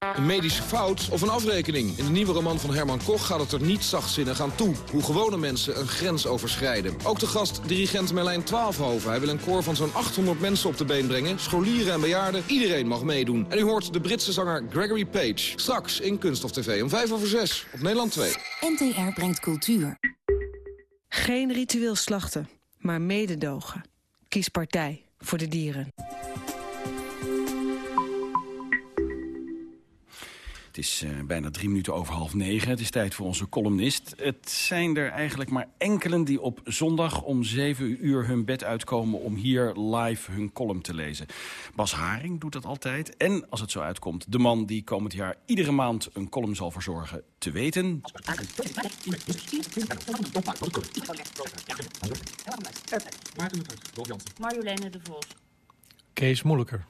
Een medische fout of een afrekening. In de nieuwe roman van Herman Koch gaat het er niet zachtzinnig aan toe. Hoe gewone mensen een grens overschrijden. Ook de gast dirigent Merlijn Twaalfhoven. Hij wil een koor van zo'n 800 mensen op de been brengen. Scholieren en bejaarden. Iedereen mag meedoen. En u hoort de Britse zanger Gregory Page. Straks in Kunststof TV om 5 over 6 op Nederland 2. NTR brengt cultuur. Geen ritueel slachten, maar mededogen. Kies partij voor de dieren. Is uh, bijna drie minuten over half negen. Het is tijd voor onze columnist. Het zijn er eigenlijk maar enkelen die op zondag om zeven uur hun bed uitkomen... om hier live hun column te lezen. Bas Haring doet dat altijd. En als het zo uitkomt, de man die komend jaar iedere maand een column zal verzorgen. Te weten... Marjoleine de Vos. Kees Moeilijker.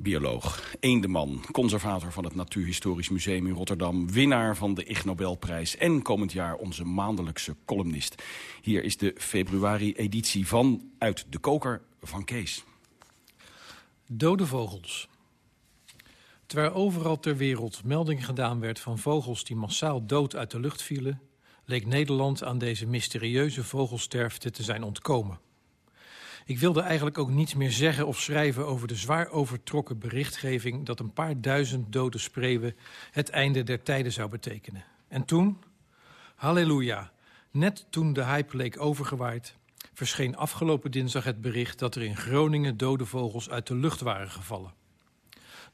Bioloog, eendeman, conservator van het Natuurhistorisch Museum in Rotterdam... winnaar van de Ig Nobelprijs en komend jaar onze maandelijkse columnist. Hier is de februari-editie van Uit de Koker van Kees. Dode vogels. Terwijl overal ter wereld melding gedaan werd van vogels die massaal dood uit de lucht vielen... leek Nederland aan deze mysterieuze vogelsterfte te zijn ontkomen. Ik wilde eigenlijk ook niets meer zeggen of schrijven over de zwaar overtrokken berichtgeving... dat een paar duizend dode spreeuwen het einde der tijden zou betekenen. En toen, halleluja, net toen de hype leek overgewaaid... verscheen afgelopen dinsdag het bericht dat er in Groningen dode vogels uit de lucht waren gevallen.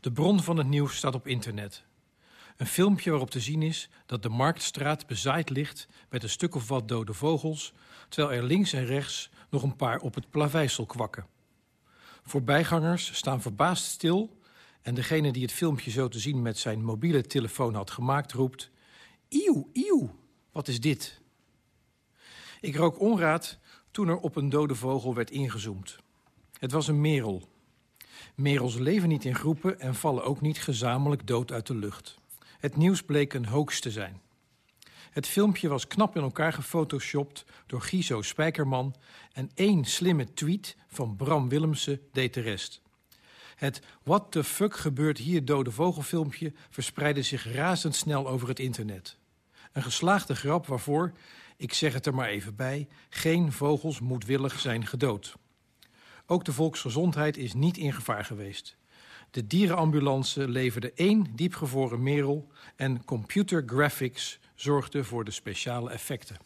De bron van het nieuws staat op internet. Een filmpje waarop te zien is dat de Marktstraat bezaaid ligt met een stuk of wat dode vogels, terwijl er links en rechts nog een paar op het plaveisel kwakken. Voorbijgangers staan verbaasd stil en degene die het filmpje zo te zien met zijn mobiele telefoon had gemaakt roept... Ieuw, ieuw, wat is dit? Ik rook onraad toen er op een dode vogel werd ingezoomd. Het was een merel. Merels leven niet in groepen en vallen ook niet gezamenlijk dood uit de lucht. Het nieuws bleek een hoax te zijn. Het filmpje was knap in elkaar gefotoshopt door Giso Spijkerman... en één slimme tweet van Bram Willemsen deed de rest. Het what the fuck gebeurt hier dode vogelfilmpje... verspreidde zich razendsnel over het internet. Een geslaagde grap waarvoor, ik zeg het er maar even bij... geen vogels moedwillig zijn gedood. Ook de volksgezondheid is niet in gevaar geweest. De dierenambulance leverde één diepgevroren merel... en computer graphics zorgde voor de speciale effecten.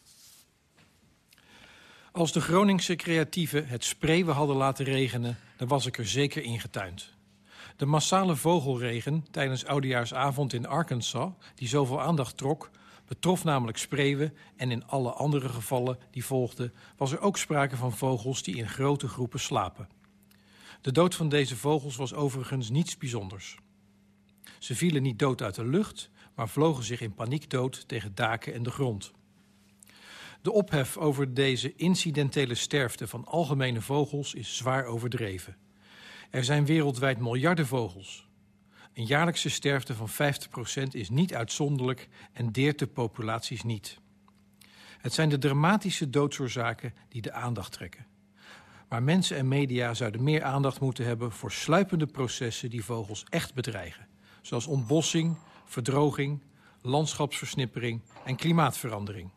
Als de Groningse creatieven het spreeuwen hadden laten regenen... dan was ik er zeker ingetuind. De massale vogelregen tijdens Oudejaarsavond in Arkansas... die zoveel aandacht trok, betrof namelijk spreeuwen... en in alle andere gevallen die volgden... was er ook sprake van vogels die in grote groepen slapen. De dood van deze vogels was overigens niets bijzonders. Ze vielen niet dood uit de lucht, maar vlogen zich in paniek dood tegen daken en de grond. De ophef over deze incidentele sterfte van algemene vogels is zwaar overdreven. Er zijn wereldwijd miljarden vogels. Een jaarlijkse sterfte van 50% is niet uitzonderlijk en deert de populaties niet. Het zijn de dramatische doodsoorzaken die de aandacht trekken. Maar mensen en media zouden meer aandacht moeten hebben voor sluipende processen die vogels echt bedreigen. Zoals ontbossing, verdroging, landschapsversnippering en klimaatverandering.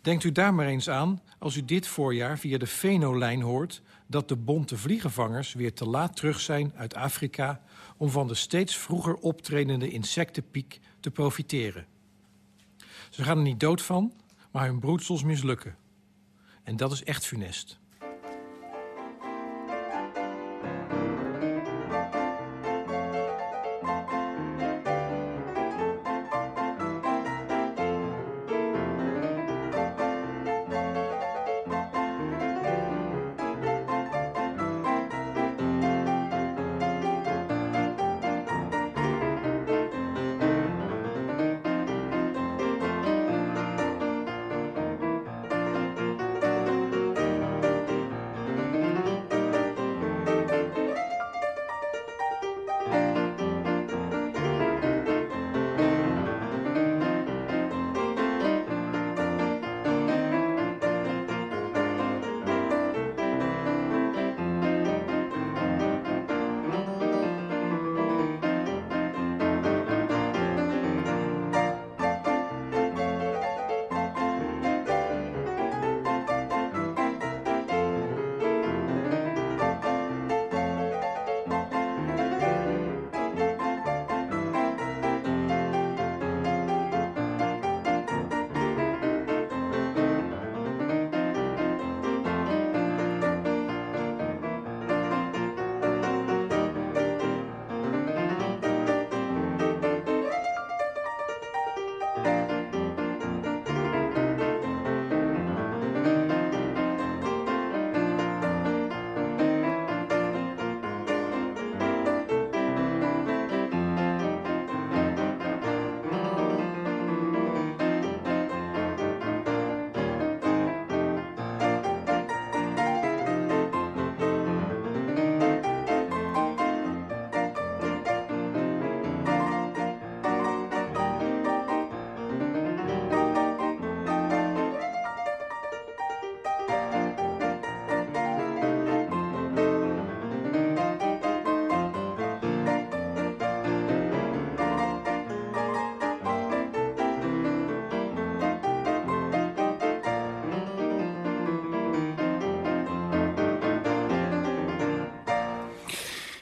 Denkt u daar maar eens aan als u dit voorjaar via de Venolijn hoort... dat de bonte vliegenvangers weer te laat terug zijn uit Afrika... om van de steeds vroeger optredende insectenpiek te profiteren. Ze gaan er niet dood van, maar hun broedsels mislukken. En dat is echt funest.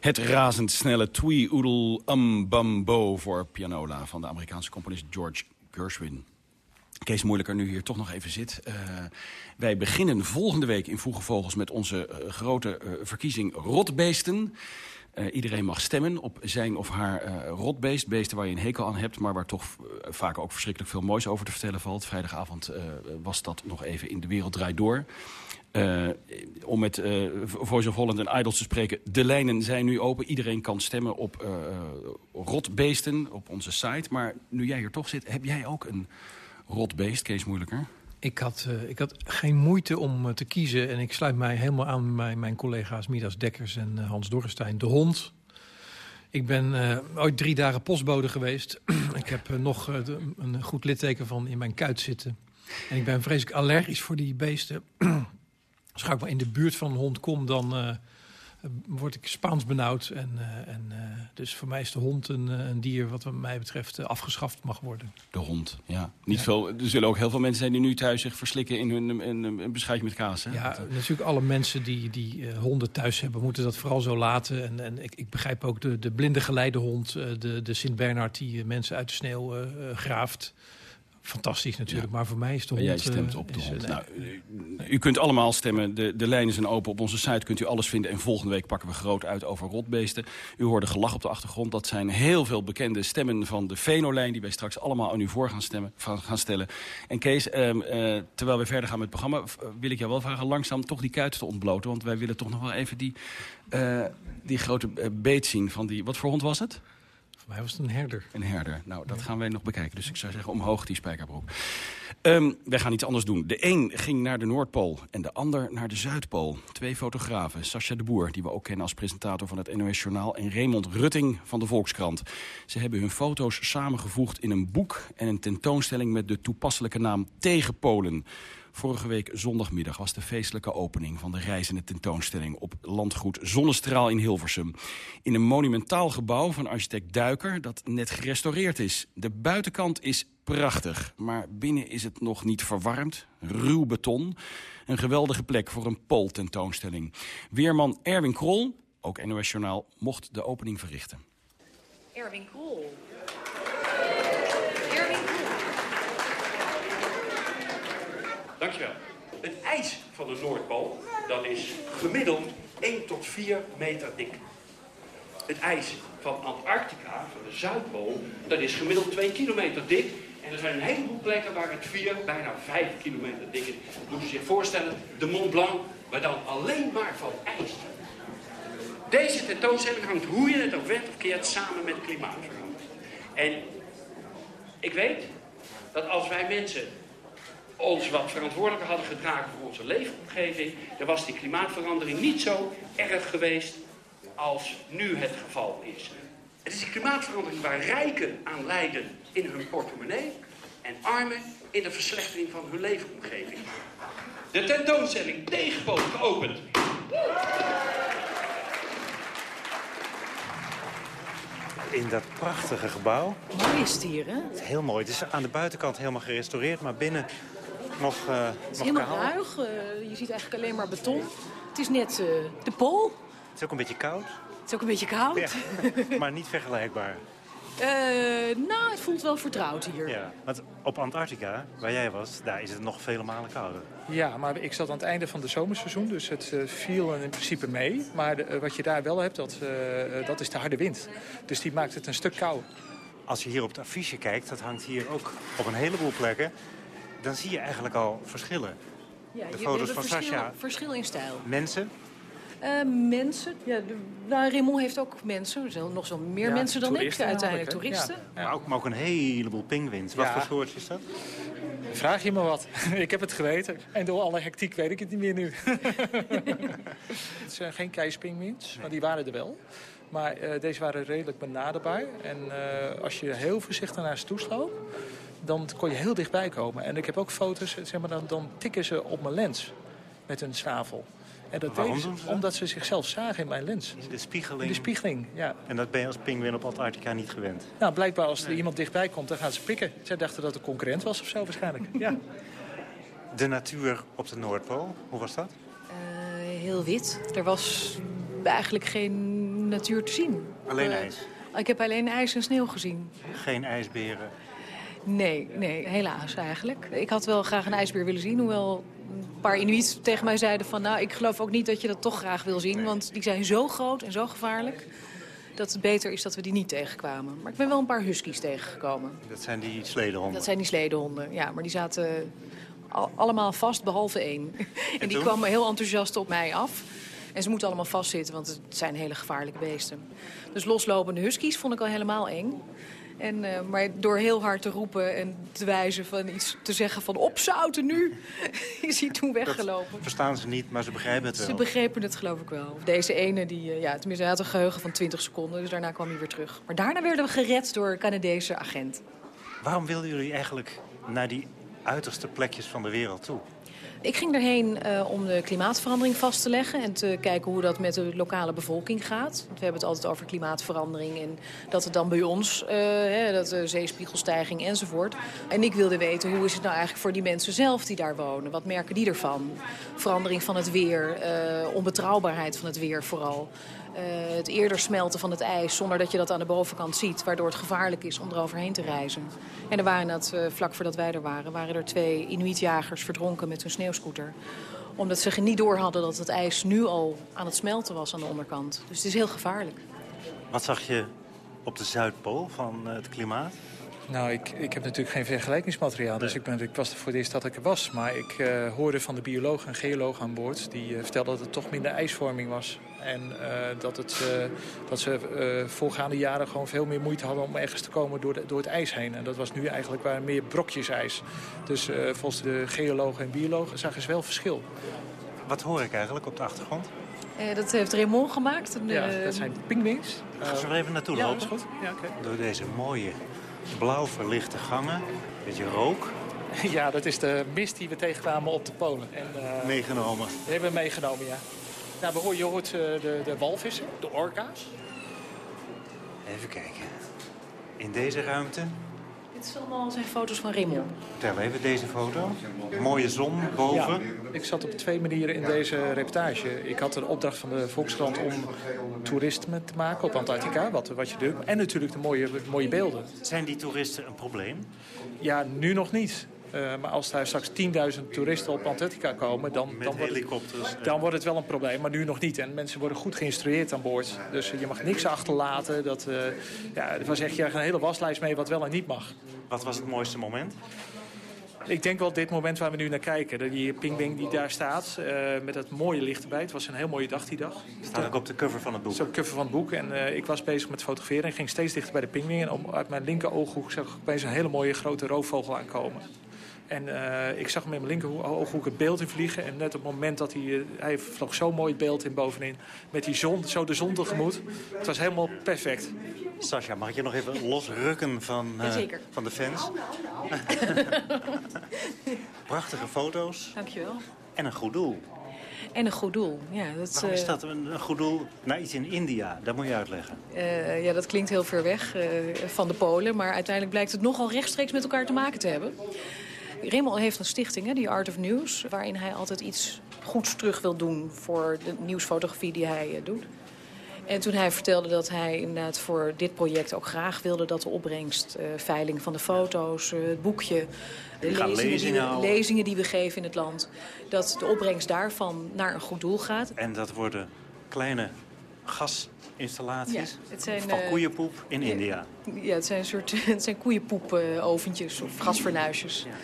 Het razendsnelle Twee Oodle Um Bumbo voor pianola van de Amerikaanse componist George Gershwin. Kees Moeilijker nu hier toch nog even zit. Uh, wij beginnen volgende week in Vroege Vogels met onze uh, grote uh, verkiezing Rotbeesten. Iedereen mag stemmen op zijn of haar rotbeest. Beesten waar je een hekel aan hebt, maar waar toch vaak ook verschrikkelijk veel moois over te vertellen valt. Vrijdagavond was dat nog even in De Wereld Draait Door. Om met Voice of Holland en Idols te spreken, de lijnen zijn nu open. Iedereen kan stemmen op rotbeesten op onze site. Maar nu jij hier toch zit, heb jij ook een rotbeest, Kees Moeilijker? Ik had, uh, ik had geen moeite om uh, te kiezen. En ik sluit mij helemaal aan bij mijn collega's Midas Dekkers en uh, Hans Dorrestein. De hond. Ik ben ooit drie dagen postbode geweest. ik heb nog een goed litteken van in mijn kuit zitten. En ik ben vreselijk allergisch voor die beesten. Als ik maar in de buurt van een hond kom, dan word ik Spaans benauwd. En, uh, en, uh, dus voor mij is de hond een, een dier wat wat mij betreft afgeschaft mag worden. De hond, ja. Niet ja. Veel, er zullen ook heel veel mensen zijn die nu thuis zich verslikken in hun een beschuitje met kaas. Hè? Ja, natuurlijk alle mensen die, die honden thuis hebben moeten dat vooral zo laten. En, en ik, ik begrijp ook de, de blinde geleidehond, de, de Sint-Bernard die mensen uit de sneeuw graaft fantastisch natuurlijk. Ja. Maar voor mij is de hond... jij stemt op de hond. Nou, u, u, kunt allemaal stemmen. De, de lijnen zijn open. Op onze site kunt u alles vinden. En volgende week pakken we groot uit over rotbeesten. U hoorde gelach op de achtergrond. Dat zijn heel veel bekende stemmen van de Venolijn... die wij straks allemaal aan u voor gaan, stemmen, gaan stellen. En Kees, um, uh, terwijl we verder gaan met het programma... wil ik jou wel vragen langzaam toch die kuiten te ontbloten. Want wij willen toch nog wel even die, die grote beet zien. Van die, wat voor hond was het? Voor mij was het een herder. Een herder. Nou, dat ja. gaan wij nog bekijken. Dus ik zou zeggen, omhoog die spijkerbroek. Um, wij gaan iets anders doen. De een ging naar de Noordpool en de ander naar de Zuidpool. Twee fotografen, Sascha de Boer, die we ook kennen als presentator van het NOS Journaal... en Raymond Rutting van de Volkskrant. Ze hebben hun foto's samengevoegd in een boek en een tentoonstelling... met de toepasselijke naam Tegenpolen. Vorige week zondagmiddag was de feestelijke opening van de reizende tentoonstelling op landgoed Zonnestraal in Hilversum. In een monumentaal gebouw van architect Duiker dat net gerestaureerd is. De buitenkant is prachtig, maar binnen is het nog niet verwarmd. Ruw beton. Een geweldige plek voor een pooltentoonstelling. Weerman Erwin Krol, ook NOS Journaal, mocht de opening verrichten. Erwin Krol. Het ijs van de Noordpool, dat is gemiddeld 1 tot 4 meter dik. Het ijs van Antarctica, van de Zuidpool, dat is gemiddeld 2 kilometer dik. En er zijn een heleboel plekken waar het 4, bijna 5 kilometer dik is. Moet je zich voorstellen, de Mont Blanc, maar dan alleen maar van ijs. Deze tentoonstelling hangt hoe je het ook went of keert samen met klimaatverandering. En ik weet dat als wij mensen ons wat verantwoordelijker hadden gedragen voor onze leefomgeving, dan was die klimaatverandering niet zo erg geweest als nu het geval is. Het is die klimaatverandering waar rijken aan lijden in hun portemonnee en armen in de verslechtering van hun leefomgeving. De tentoonstelling Tegenpolen geopend. in dat prachtige gebouw. Mooi is het hier, hè? Het is heel mooi. Het is aan de buitenkant helemaal gerestaureerd, maar binnen nog, uh, het is nog helemaal kaal. ruig. Uh, je ziet eigenlijk alleen maar beton. Het is net uh, de pool. Het is ook een beetje koud. Het is ook een beetje koud. Ja, maar niet vergelijkbaar. nou, het voelt wel vertrouwd hier. Ja, want op Antarctica, waar jij was, daar is het nog vele malen kouder. Ja, maar ik zat aan het einde van het zomerseizoen, dus het uh, viel in principe mee. Maar de, uh, wat je daar wel hebt, dat, uh, dat is de harde wind. Dus die maakt het een stuk kouder. Als je hier op het affiche kijkt, dat hangt hier ook op een heleboel plekken... dan zie je eigenlijk al verschillen. Ja, de je, foto's van verschil, Sascha. Verschil in stijl. Mensen? mensen, ja, de, nou, Raymond heeft ook mensen, zo, nog zo meer Ja, mensen dan ik uiteindelijk, toeristen. Maar, ook, maar ook een heleboel pinguïns. Wat Ja. voor soort is dat? Vraag je me wat. ik heb het geweten. En door alle hectiek weet ik het niet meer nu. het zijn geen keispingwins, maar die waren er wel. Maar eh, deze waren redelijk benaderbaar. En eh, als je heel voorzichtig naar ze toesloop, dan kon je heel dichtbij komen. En ik heb ook foto's, zeg maar, dan, dan tikken ze op mijn lens met een snavel. En dat Waarom ze doen ze dat? omdat ze zichzelf zagen in mijn lens. In de spiegeling? In de spiegeling, ja. En dat ben je als pinguïn op Antarctica niet gewend. Nou, blijkbaar als er iemand dichtbij komt, dan gaan ze pikken. Zij dachten dat het een concurrent was of zo waarschijnlijk. Ja. De natuur op de Noordpool, hoe was dat? Eh, heel wit. Er was eigenlijk geen natuur te zien. Alleen Eh, ijs? Ik heb alleen ijs en sneeuw gezien. Geen ijsberen? Nee, nee, helaas eigenlijk. Ik had wel graag een ijsbeer willen zien, hoewel een paar Inuit tegen mij zeiden van... nou, ik geloof ook niet dat je dat toch graag wil zien, want die zijn zo groot en zo gevaarlijk... dat het beter is dat we die niet tegenkwamen. Maar ik ben wel een paar huskies tegengekomen. Dat zijn die sledehonden? Dat zijn die sledehonden, ja. Maar die zaten al- allemaal vast, behalve één. En, die toen? kwamen heel enthousiast op mij af. En ze moeten allemaal vastzitten, want het zijn hele gevaarlijke beesten. Dus loslopende huskies vond ik al helemaal eng. En, eh, maar door heel hard te roepen en te wijzen van iets te zeggen van opzouten nu, is hij toen weggelopen. Verstaan ze niet, maar ze begrijpen het wel. Ze begrepen het geloof ik wel. Of Deze ene, die, eh, ja, tenminste hij had een geheugen van 20 seconden, dus daarna kwam hij weer terug. Maar daarna werden we gered door een Canadese agent. Waarom wilden jullie eigenlijk naar die uiterste plekjes van de wereld toe? Ik ging erheen eh, om de klimaatverandering vast te leggen... en te kijken hoe dat met de lokale bevolking gaat. Want we hebben het altijd over klimaatverandering... en dat het dan bij ons, eh, hè, dat de zeespiegelstijging enzovoort. En ik wilde weten, hoe is het nou eigenlijk voor die mensen zelf die daar wonen? Wat merken die ervan? Verandering van het weer, eh, onbetrouwbaarheid van het weer vooral... Eh, het eerder smelten van het ijs zonder dat je dat aan de bovenkant ziet... waardoor het gevaarlijk is om eroverheen te reizen. En er waren dat, eh, vlak voordat wij er waren... waren er twee Inuitjagers verdronken met hun sneeuwscooter. Omdat ze niet door hadden dat het ijs nu al aan het smelten was aan de onderkant. Dus het is heel gevaarlijk. Wat zag je op de Zuidpool van eh, het klimaat? Nou, ik, ik heb natuurlijk geen vergelijkingsmateriaal, dus ik, ben, ik was er voor het eerst dat ik er was. Maar ik eh, hoorde van de bioloog en geoloog aan boord, die uh, vertelde dat het toch minder ijsvorming was. En uh, dat, het, uh, dat ze uh, voorgaande jaren gewoon veel meer moeite hadden om ergens te komen door, de, door het ijs heen. En dat was nu eigenlijk waren meer brokjes ijs. Dus volgens de geologen en biologen zagen ze wel verschil. Wat hoor ik eigenlijk op de achtergrond? Uh, dat heeft Raymond gemaakt. Een, ja, dat zijn pingwings. Uh, Zullen we even naartoe ja, lopen? is goed. Ja, okay. Door deze mooie blauw verlichte gangen. Beetje rook. Ja, dat is de mist die we tegenkwamen op de Polen. En, uh, meegenomen. Die hebben we meegenomen, ja. Nou, je hoort de, de walvissen, de orka's. Even kijken. In deze ruimte. Dit zijn allemaal zijn foto's van Raymond. Vertel even deze foto. Mooie zon boven. Ja, ik zat op twee manieren in deze reportage. Ik had een opdracht van de Volkskrant om toerisme te maken op Antarctica. Wat, wat je doet. En natuurlijk de mooie, mooie beelden. Zijn die toeristen een probleem? Ja, nu nog niet. Uh, maar als daar straks 10.000 toeristen op Antarctica komen... Dan, dan, wordt het, dan wordt het wel een probleem, maar nu nog niet. En mensen worden goed geïnstrueerd aan boord. Dus je mag niks achterlaten. Dat, uh, ja, er was echt, je een hele waslijst mee wat wel en niet mag. Wat was het mooiste moment? Ik denk wel dit moment waar we nu naar kijken. Die pingwing die daar staat, uh, met dat mooie licht erbij. Het was een heel mooie dag die dag. Staat ook op de cover van het boek? Staat op de cover van het boek. En uh, ik was bezig met fotograferen en ging steeds dichter bij de pingwing. En om, uit mijn linker ooghoek zag ik opeens een hele mooie grote roofvogel aankomen. En uh, ik zag hem in mijn linker ooghoek het beeld in vliegen. En net op het moment dat hij... Uh, hij vloog zo mooi het beeld in bovenin. Met die zon, zo de zon tegemoet. Het was helemaal perfect. Sascha, mag ik je nog even losrukken van, uh, van de fans? Prachtige foto's. Dankjewel. En een goed doel. En een goed doel. Ja, dat, Waarom is dat een, een goed doel? Nou, iets in India, dat moet je uitleggen. Uh, ja, dat klinkt heel ver weg uh, van de Polen. Maar uiteindelijk blijkt het nogal rechtstreeks met elkaar te maken te hebben. Raymond heeft een stichting, hè, die Art of News... waarin hij altijd iets goeds terug wil doen voor de nieuwsfotografie die hij uh, doet. En toen hij vertelde dat hij inderdaad voor dit project ook graag wilde... dat de opbrengst, uh, veiling van de foto's, uh, het boekje... de lezingen, lezingen, die we, lezingen die we geven in het land... dat de opbrengst daarvan naar een goed doel gaat. En dat worden kleine gasinstallaties ja, het zijn, van koeienpoep in ja, India. Ja, het zijn, soort, het zijn koeienpoepoventjes of gasfornuisjes. Ja.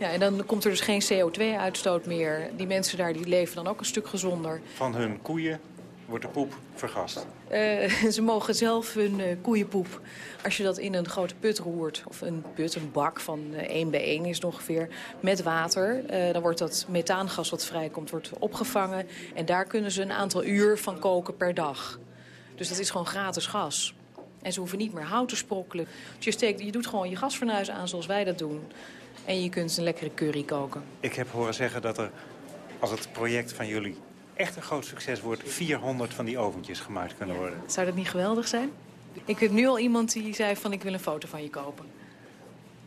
Ja, en dan komt er dus geen CO2-uitstoot meer. Die mensen daar die leven dan ook een stuk gezonder. Van hun koeien wordt de poep vergast? Uh, ze mogen zelf hun uh, koeienpoep, als je dat in een grote put roert... of een put, een bak van uh, 1 bij 1 is ongeveer, met water... dan wordt dat methaangas wat vrijkomt, wordt opgevangen... en daar kunnen ze een aantal uur van koken per dag. Dus dat is gewoon gratis gas. En ze hoeven niet meer hout te sprokkelen. Dus je, steekt, je doet gewoon je gasfornuis aan zoals wij dat doen... En je kunt een lekkere curry koken. Ik heb horen zeggen dat er, als het project van jullie echt een groot succes wordt... 400 van die oventjes gemaakt kunnen worden. Zou dat niet geweldig zijn? Ik heb nu al iemand die zei van ik wil een foto van je kopen.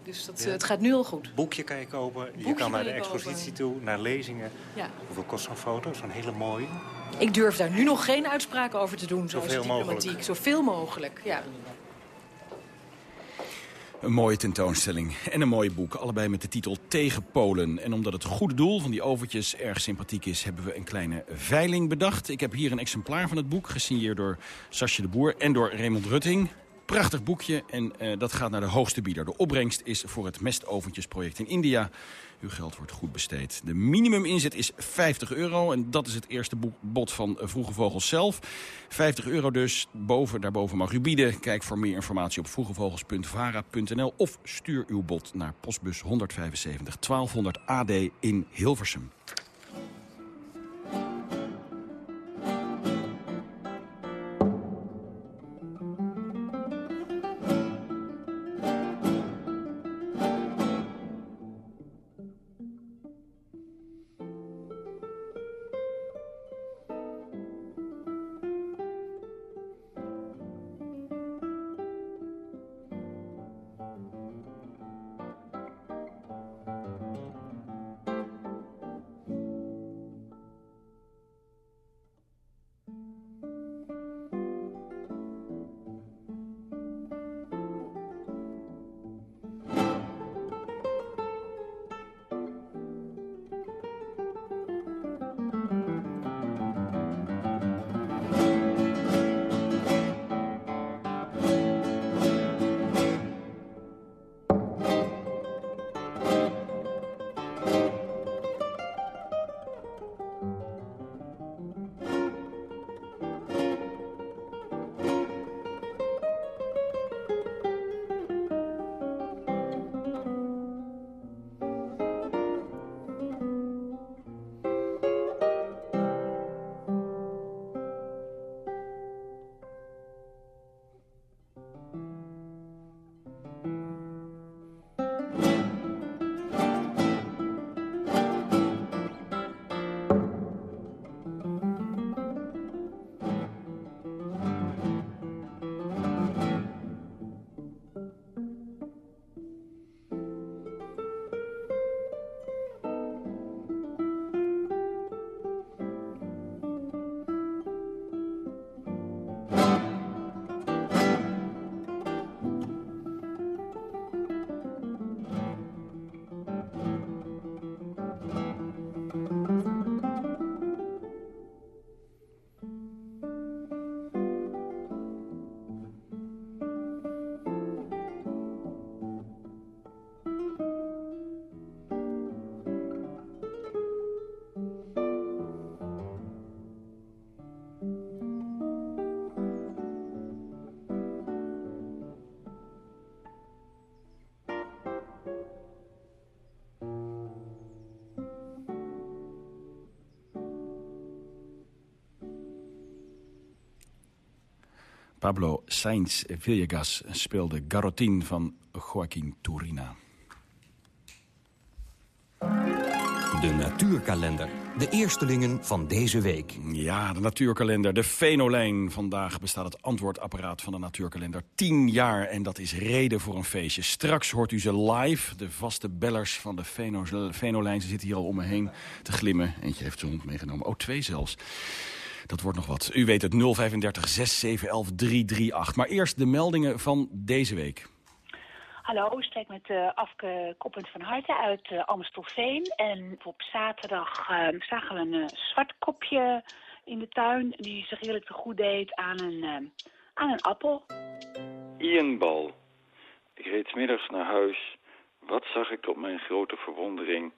Dus dat, ja. het gaat nu al goed. Boekje kan je kopen, Boekje je kan naar de expositie kopen. toe, naar lezingen. Ja. Hoeveel kost zo'n foto? Zo'n hele mooie? Ik durf daar nu nog geen uitspraken over te doen. zoals Zoveel diplomatiek. mogelijk. Zoveel mogelijk, ja. Een mooie tentoonstelling en een mooi boek. Allebei met de titel Tegen Polen. En omdat het goede doel van die overtjes erg sympathiek is... hebben we een kleine veiling bedacht. Ik heb hier een exemplaar van het boek, gesigneerd door Sasje de Boer... en door Raymond Rutting. Prachtig boekje en eh, dat gaat naar de hoogste bieder. De opbrengst is voor het mestoventjesproject in India. Uw geld wordt goed besteed. De minimuminzet is 50 euro en dat is het eerste bod van Vroege Vogels zelf. 50 euro dus, boven, daarboven mag u bieden. Kijk voor meer informatie op vroegevogels.vara.nl of stuur uw bod naar postbus 175 1200 AD in Hilversum. Pablo Sainz Villegas speelde Garotin van Joaquin Turina. De natuurkalender. De eerstelingen van deze week. Ja, de natuurkalender, de Venolijn. Vandaag bestaat het antwoordapparaat van de natuurkalender 10 jaar. En dat is reden voor een feestje. Straks hoort u ze live. De vaste bellers van de Venolijn. Ze zitten hier al om me heen te glimmen. Eentje heeft zijn hond meegenomen. Oh, twee zelfs. Dat wordt nog wat. U weet het 035 6711 338. Maar eerst de meldingen van deze week. Hallo, ik spreek met eh Afke Koppend van Harten uit eh, Amstelveen. En op zaterdag eh, zagen we een eh, zwart kopje in de tuin die zich heerlijk te goed deed aan een, eh, aan een appel. Ian Bal. Ik reed 's middags naar huis. Wat zag ik tot mijn grote verwondering?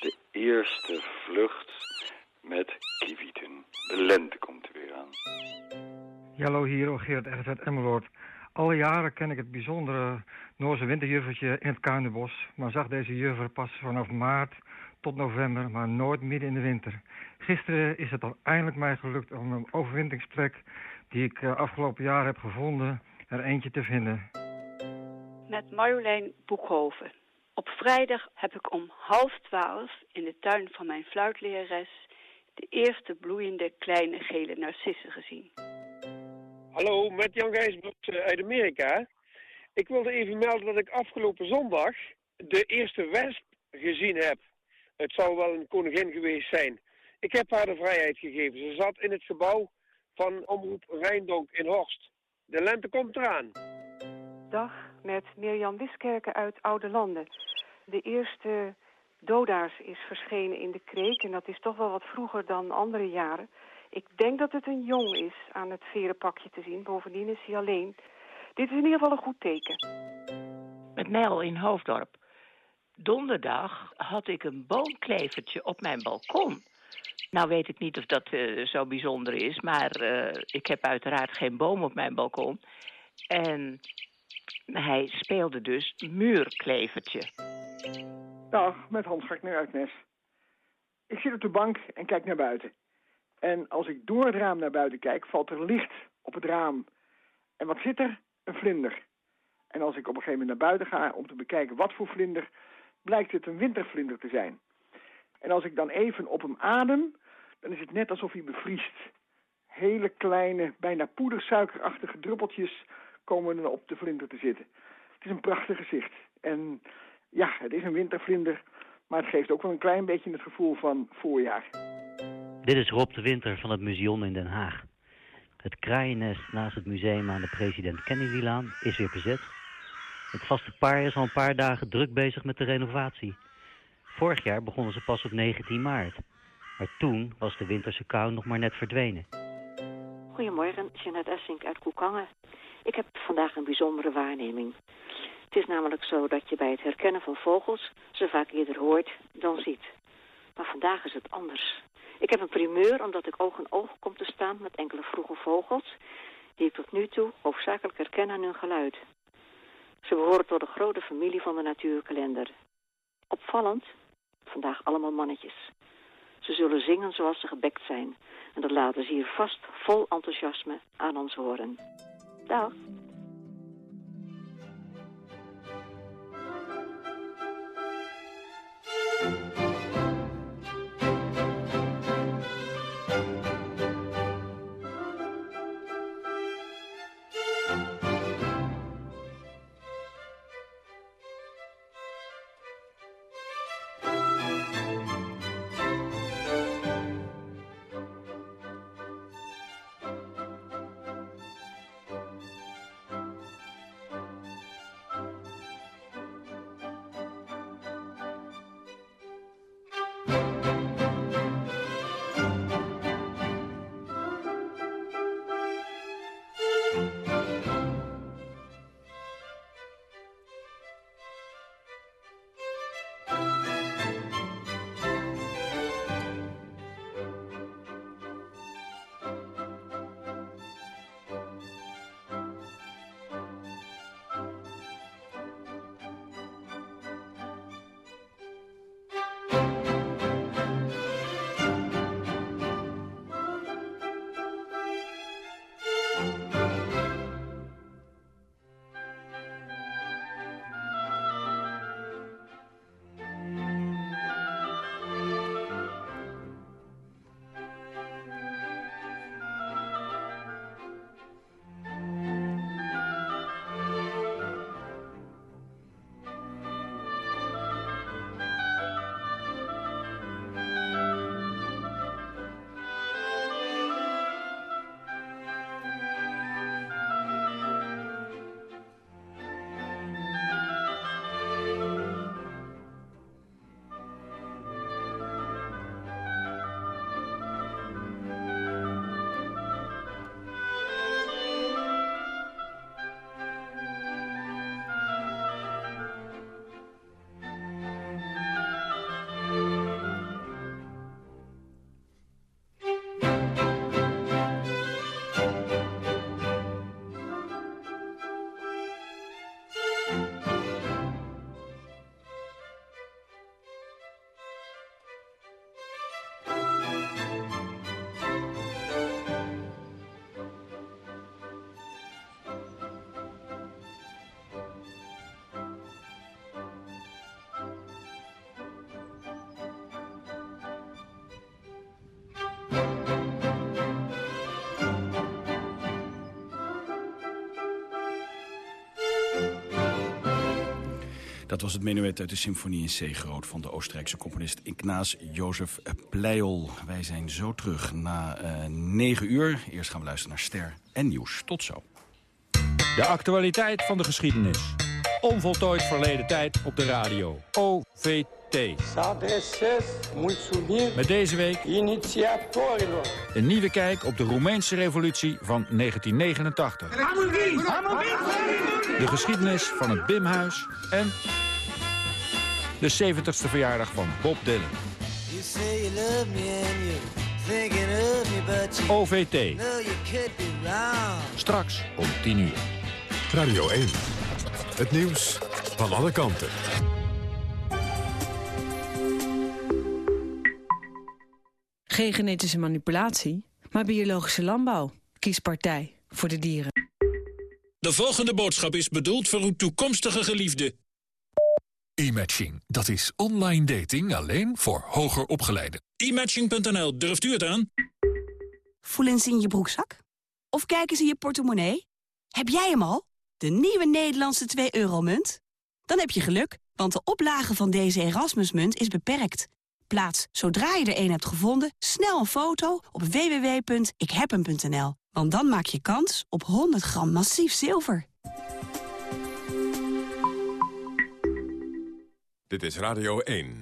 De eerste vlucht met kievieten. De lente komt er weer aan. Hallo, hier Geert uit Emmeloord. Alle jaren ken ik het bijzondere Noorse winterjuffertje in het Kuinenbos, maar zag deze juffer pas vanaf maart tot november, maar nooit midden in de winter. Gisteren is het al eindelijk mij gelukt om een overwinteringsplek die ik eh, afgelopen jaar heb gevonden, er eentje te vinden. met Marjolein Boekhoven. Op vrijdag heb ik om half twaalf in de tuin van mijn fluitlerares de eerste bloeiende kleine gele narcissen gezien. Hallo, met Jan Gijsbroek eh, uit Amerika. Ik wilde even melden dat ik afgelopen zondag de eerste wesp gezien heb. Het zou wel een koningin geweest zijn. Ik heb haar de vrijheid gegeven. Ze zat in het gebouw van Omroep Rijndonk in Horst. De lente komt eraan. Dag, met Mirjam Wiskerken uit Oude Landen. De eerste dodaars is verschenen in de kreek en dat is toch wel wat vroeger dan andere jaren. Ik denk dat het een jong is aan het verenpakje te zien. Bovendien is hij alleen. Dit is in ieder geval een goed teken. Met Nel in Hoofddorp. Donderdag had ik een boomklevertje op mijn balkon. Nou weet ik niet of dat uh, zo bijzonder is, maar uh, ik heb uiteraard geen boom op mijn balkon. En hij speelde dus muurklevertje. Dag, met Hans Gartner uit. Ik zit op de bank en kijk naar buiten. En als ik door het raam naar buiten kijk, valt er licht op het raam. En wat zit er? Een vlinder. En als ik op een gegeven moment naar buiten ga om te bekijken wat voor vlinder, blijkt het een wintervlinder te zijn. En als ik dan even op hem adem, dan is het net alsof hij bevriest. Hele kleine, bijna poedersuikerachtige druppeltjes komen er op de vlinder te zitten. Het is een prachtig gezicht. En ja, het is een wintervlinder, maar het geeft ook wel een klein beetje het gevoel van voorjaar. Dit is Rob de Winter van het Museum in Den Haag. Het kraaiennest naast het museum aan de President Kennedylaan is weer bezet. Het vaste paar is al een paar dagen druk bezig met de renovatie. Vorig jaar begonnen ze pas op 19 maart. Maar toen was de winterse kou nog maar net verdwenen. Goedemorgen, Jeanette Essink uit Koekangen. Ik heb vandaag een bijzondere waarneming. Het is namelijk zo dat je bij het herkennen van vogels ze vaak eerder hoort dan ziet. Maar vandaag is het anders. Ik heb een primeur omdat ik oog in oog kom te staan met enkele vroege vogels... die ik tot nu toe hoofdzakelijk herken aan hun geluid. Ze behoren tot de grote familie van de natuurkalender. Opvallend, vandaag allemaal mannetjes. Ze zullen zingen zoals ze gebekt zijn. En dat laten ze hier vast vol enthousiasme aan ons horen. Dag. Dat was het menuet uit de symfonie in C groot... van de Oostenrijkse componist Ignaas Jozef Pleijel. Wij zijn zo terug na uh, 9 uur. Eerst gaan we luisteren naar Ster en Nieuws. Tot zo. De actualiteit van de geschiedenis. Onvoltooid verleden tijd op de radio. OVT. Met deze week... Een nieuwe kijk op de Roemeense revolutie van 1989. De geschiedenis van het Bimhuis en... de 70ste verjaardag van Bob Dylan. OVT. Straks om 10 uur. Radio 1. Het nieuws van alle kanten. Geen genetische manipulatie, maar biologische landbouw. Kies partij voor de dieren. De volgende boodschap is bedoeld voor uw toekomstige geliefde. E-matching, dat is online dating alleen voor hoger opgeleiden. E-matching.nl, durft u het aan? Voelen ze in je broekzak? Of kijken ze in je portemonnee? Heb jij hem al? De nieuwe Nederlandse 2-euro-munt? Dan heb je geluk, want de oplage van deze Erasmusmunt is beperkt. Plaats, zodra je er een hebt gevonden, snel een foto op www.ikhebhem.nl. Want dan maak je kans op 100 gram massief zilver. Dit is Radio 1.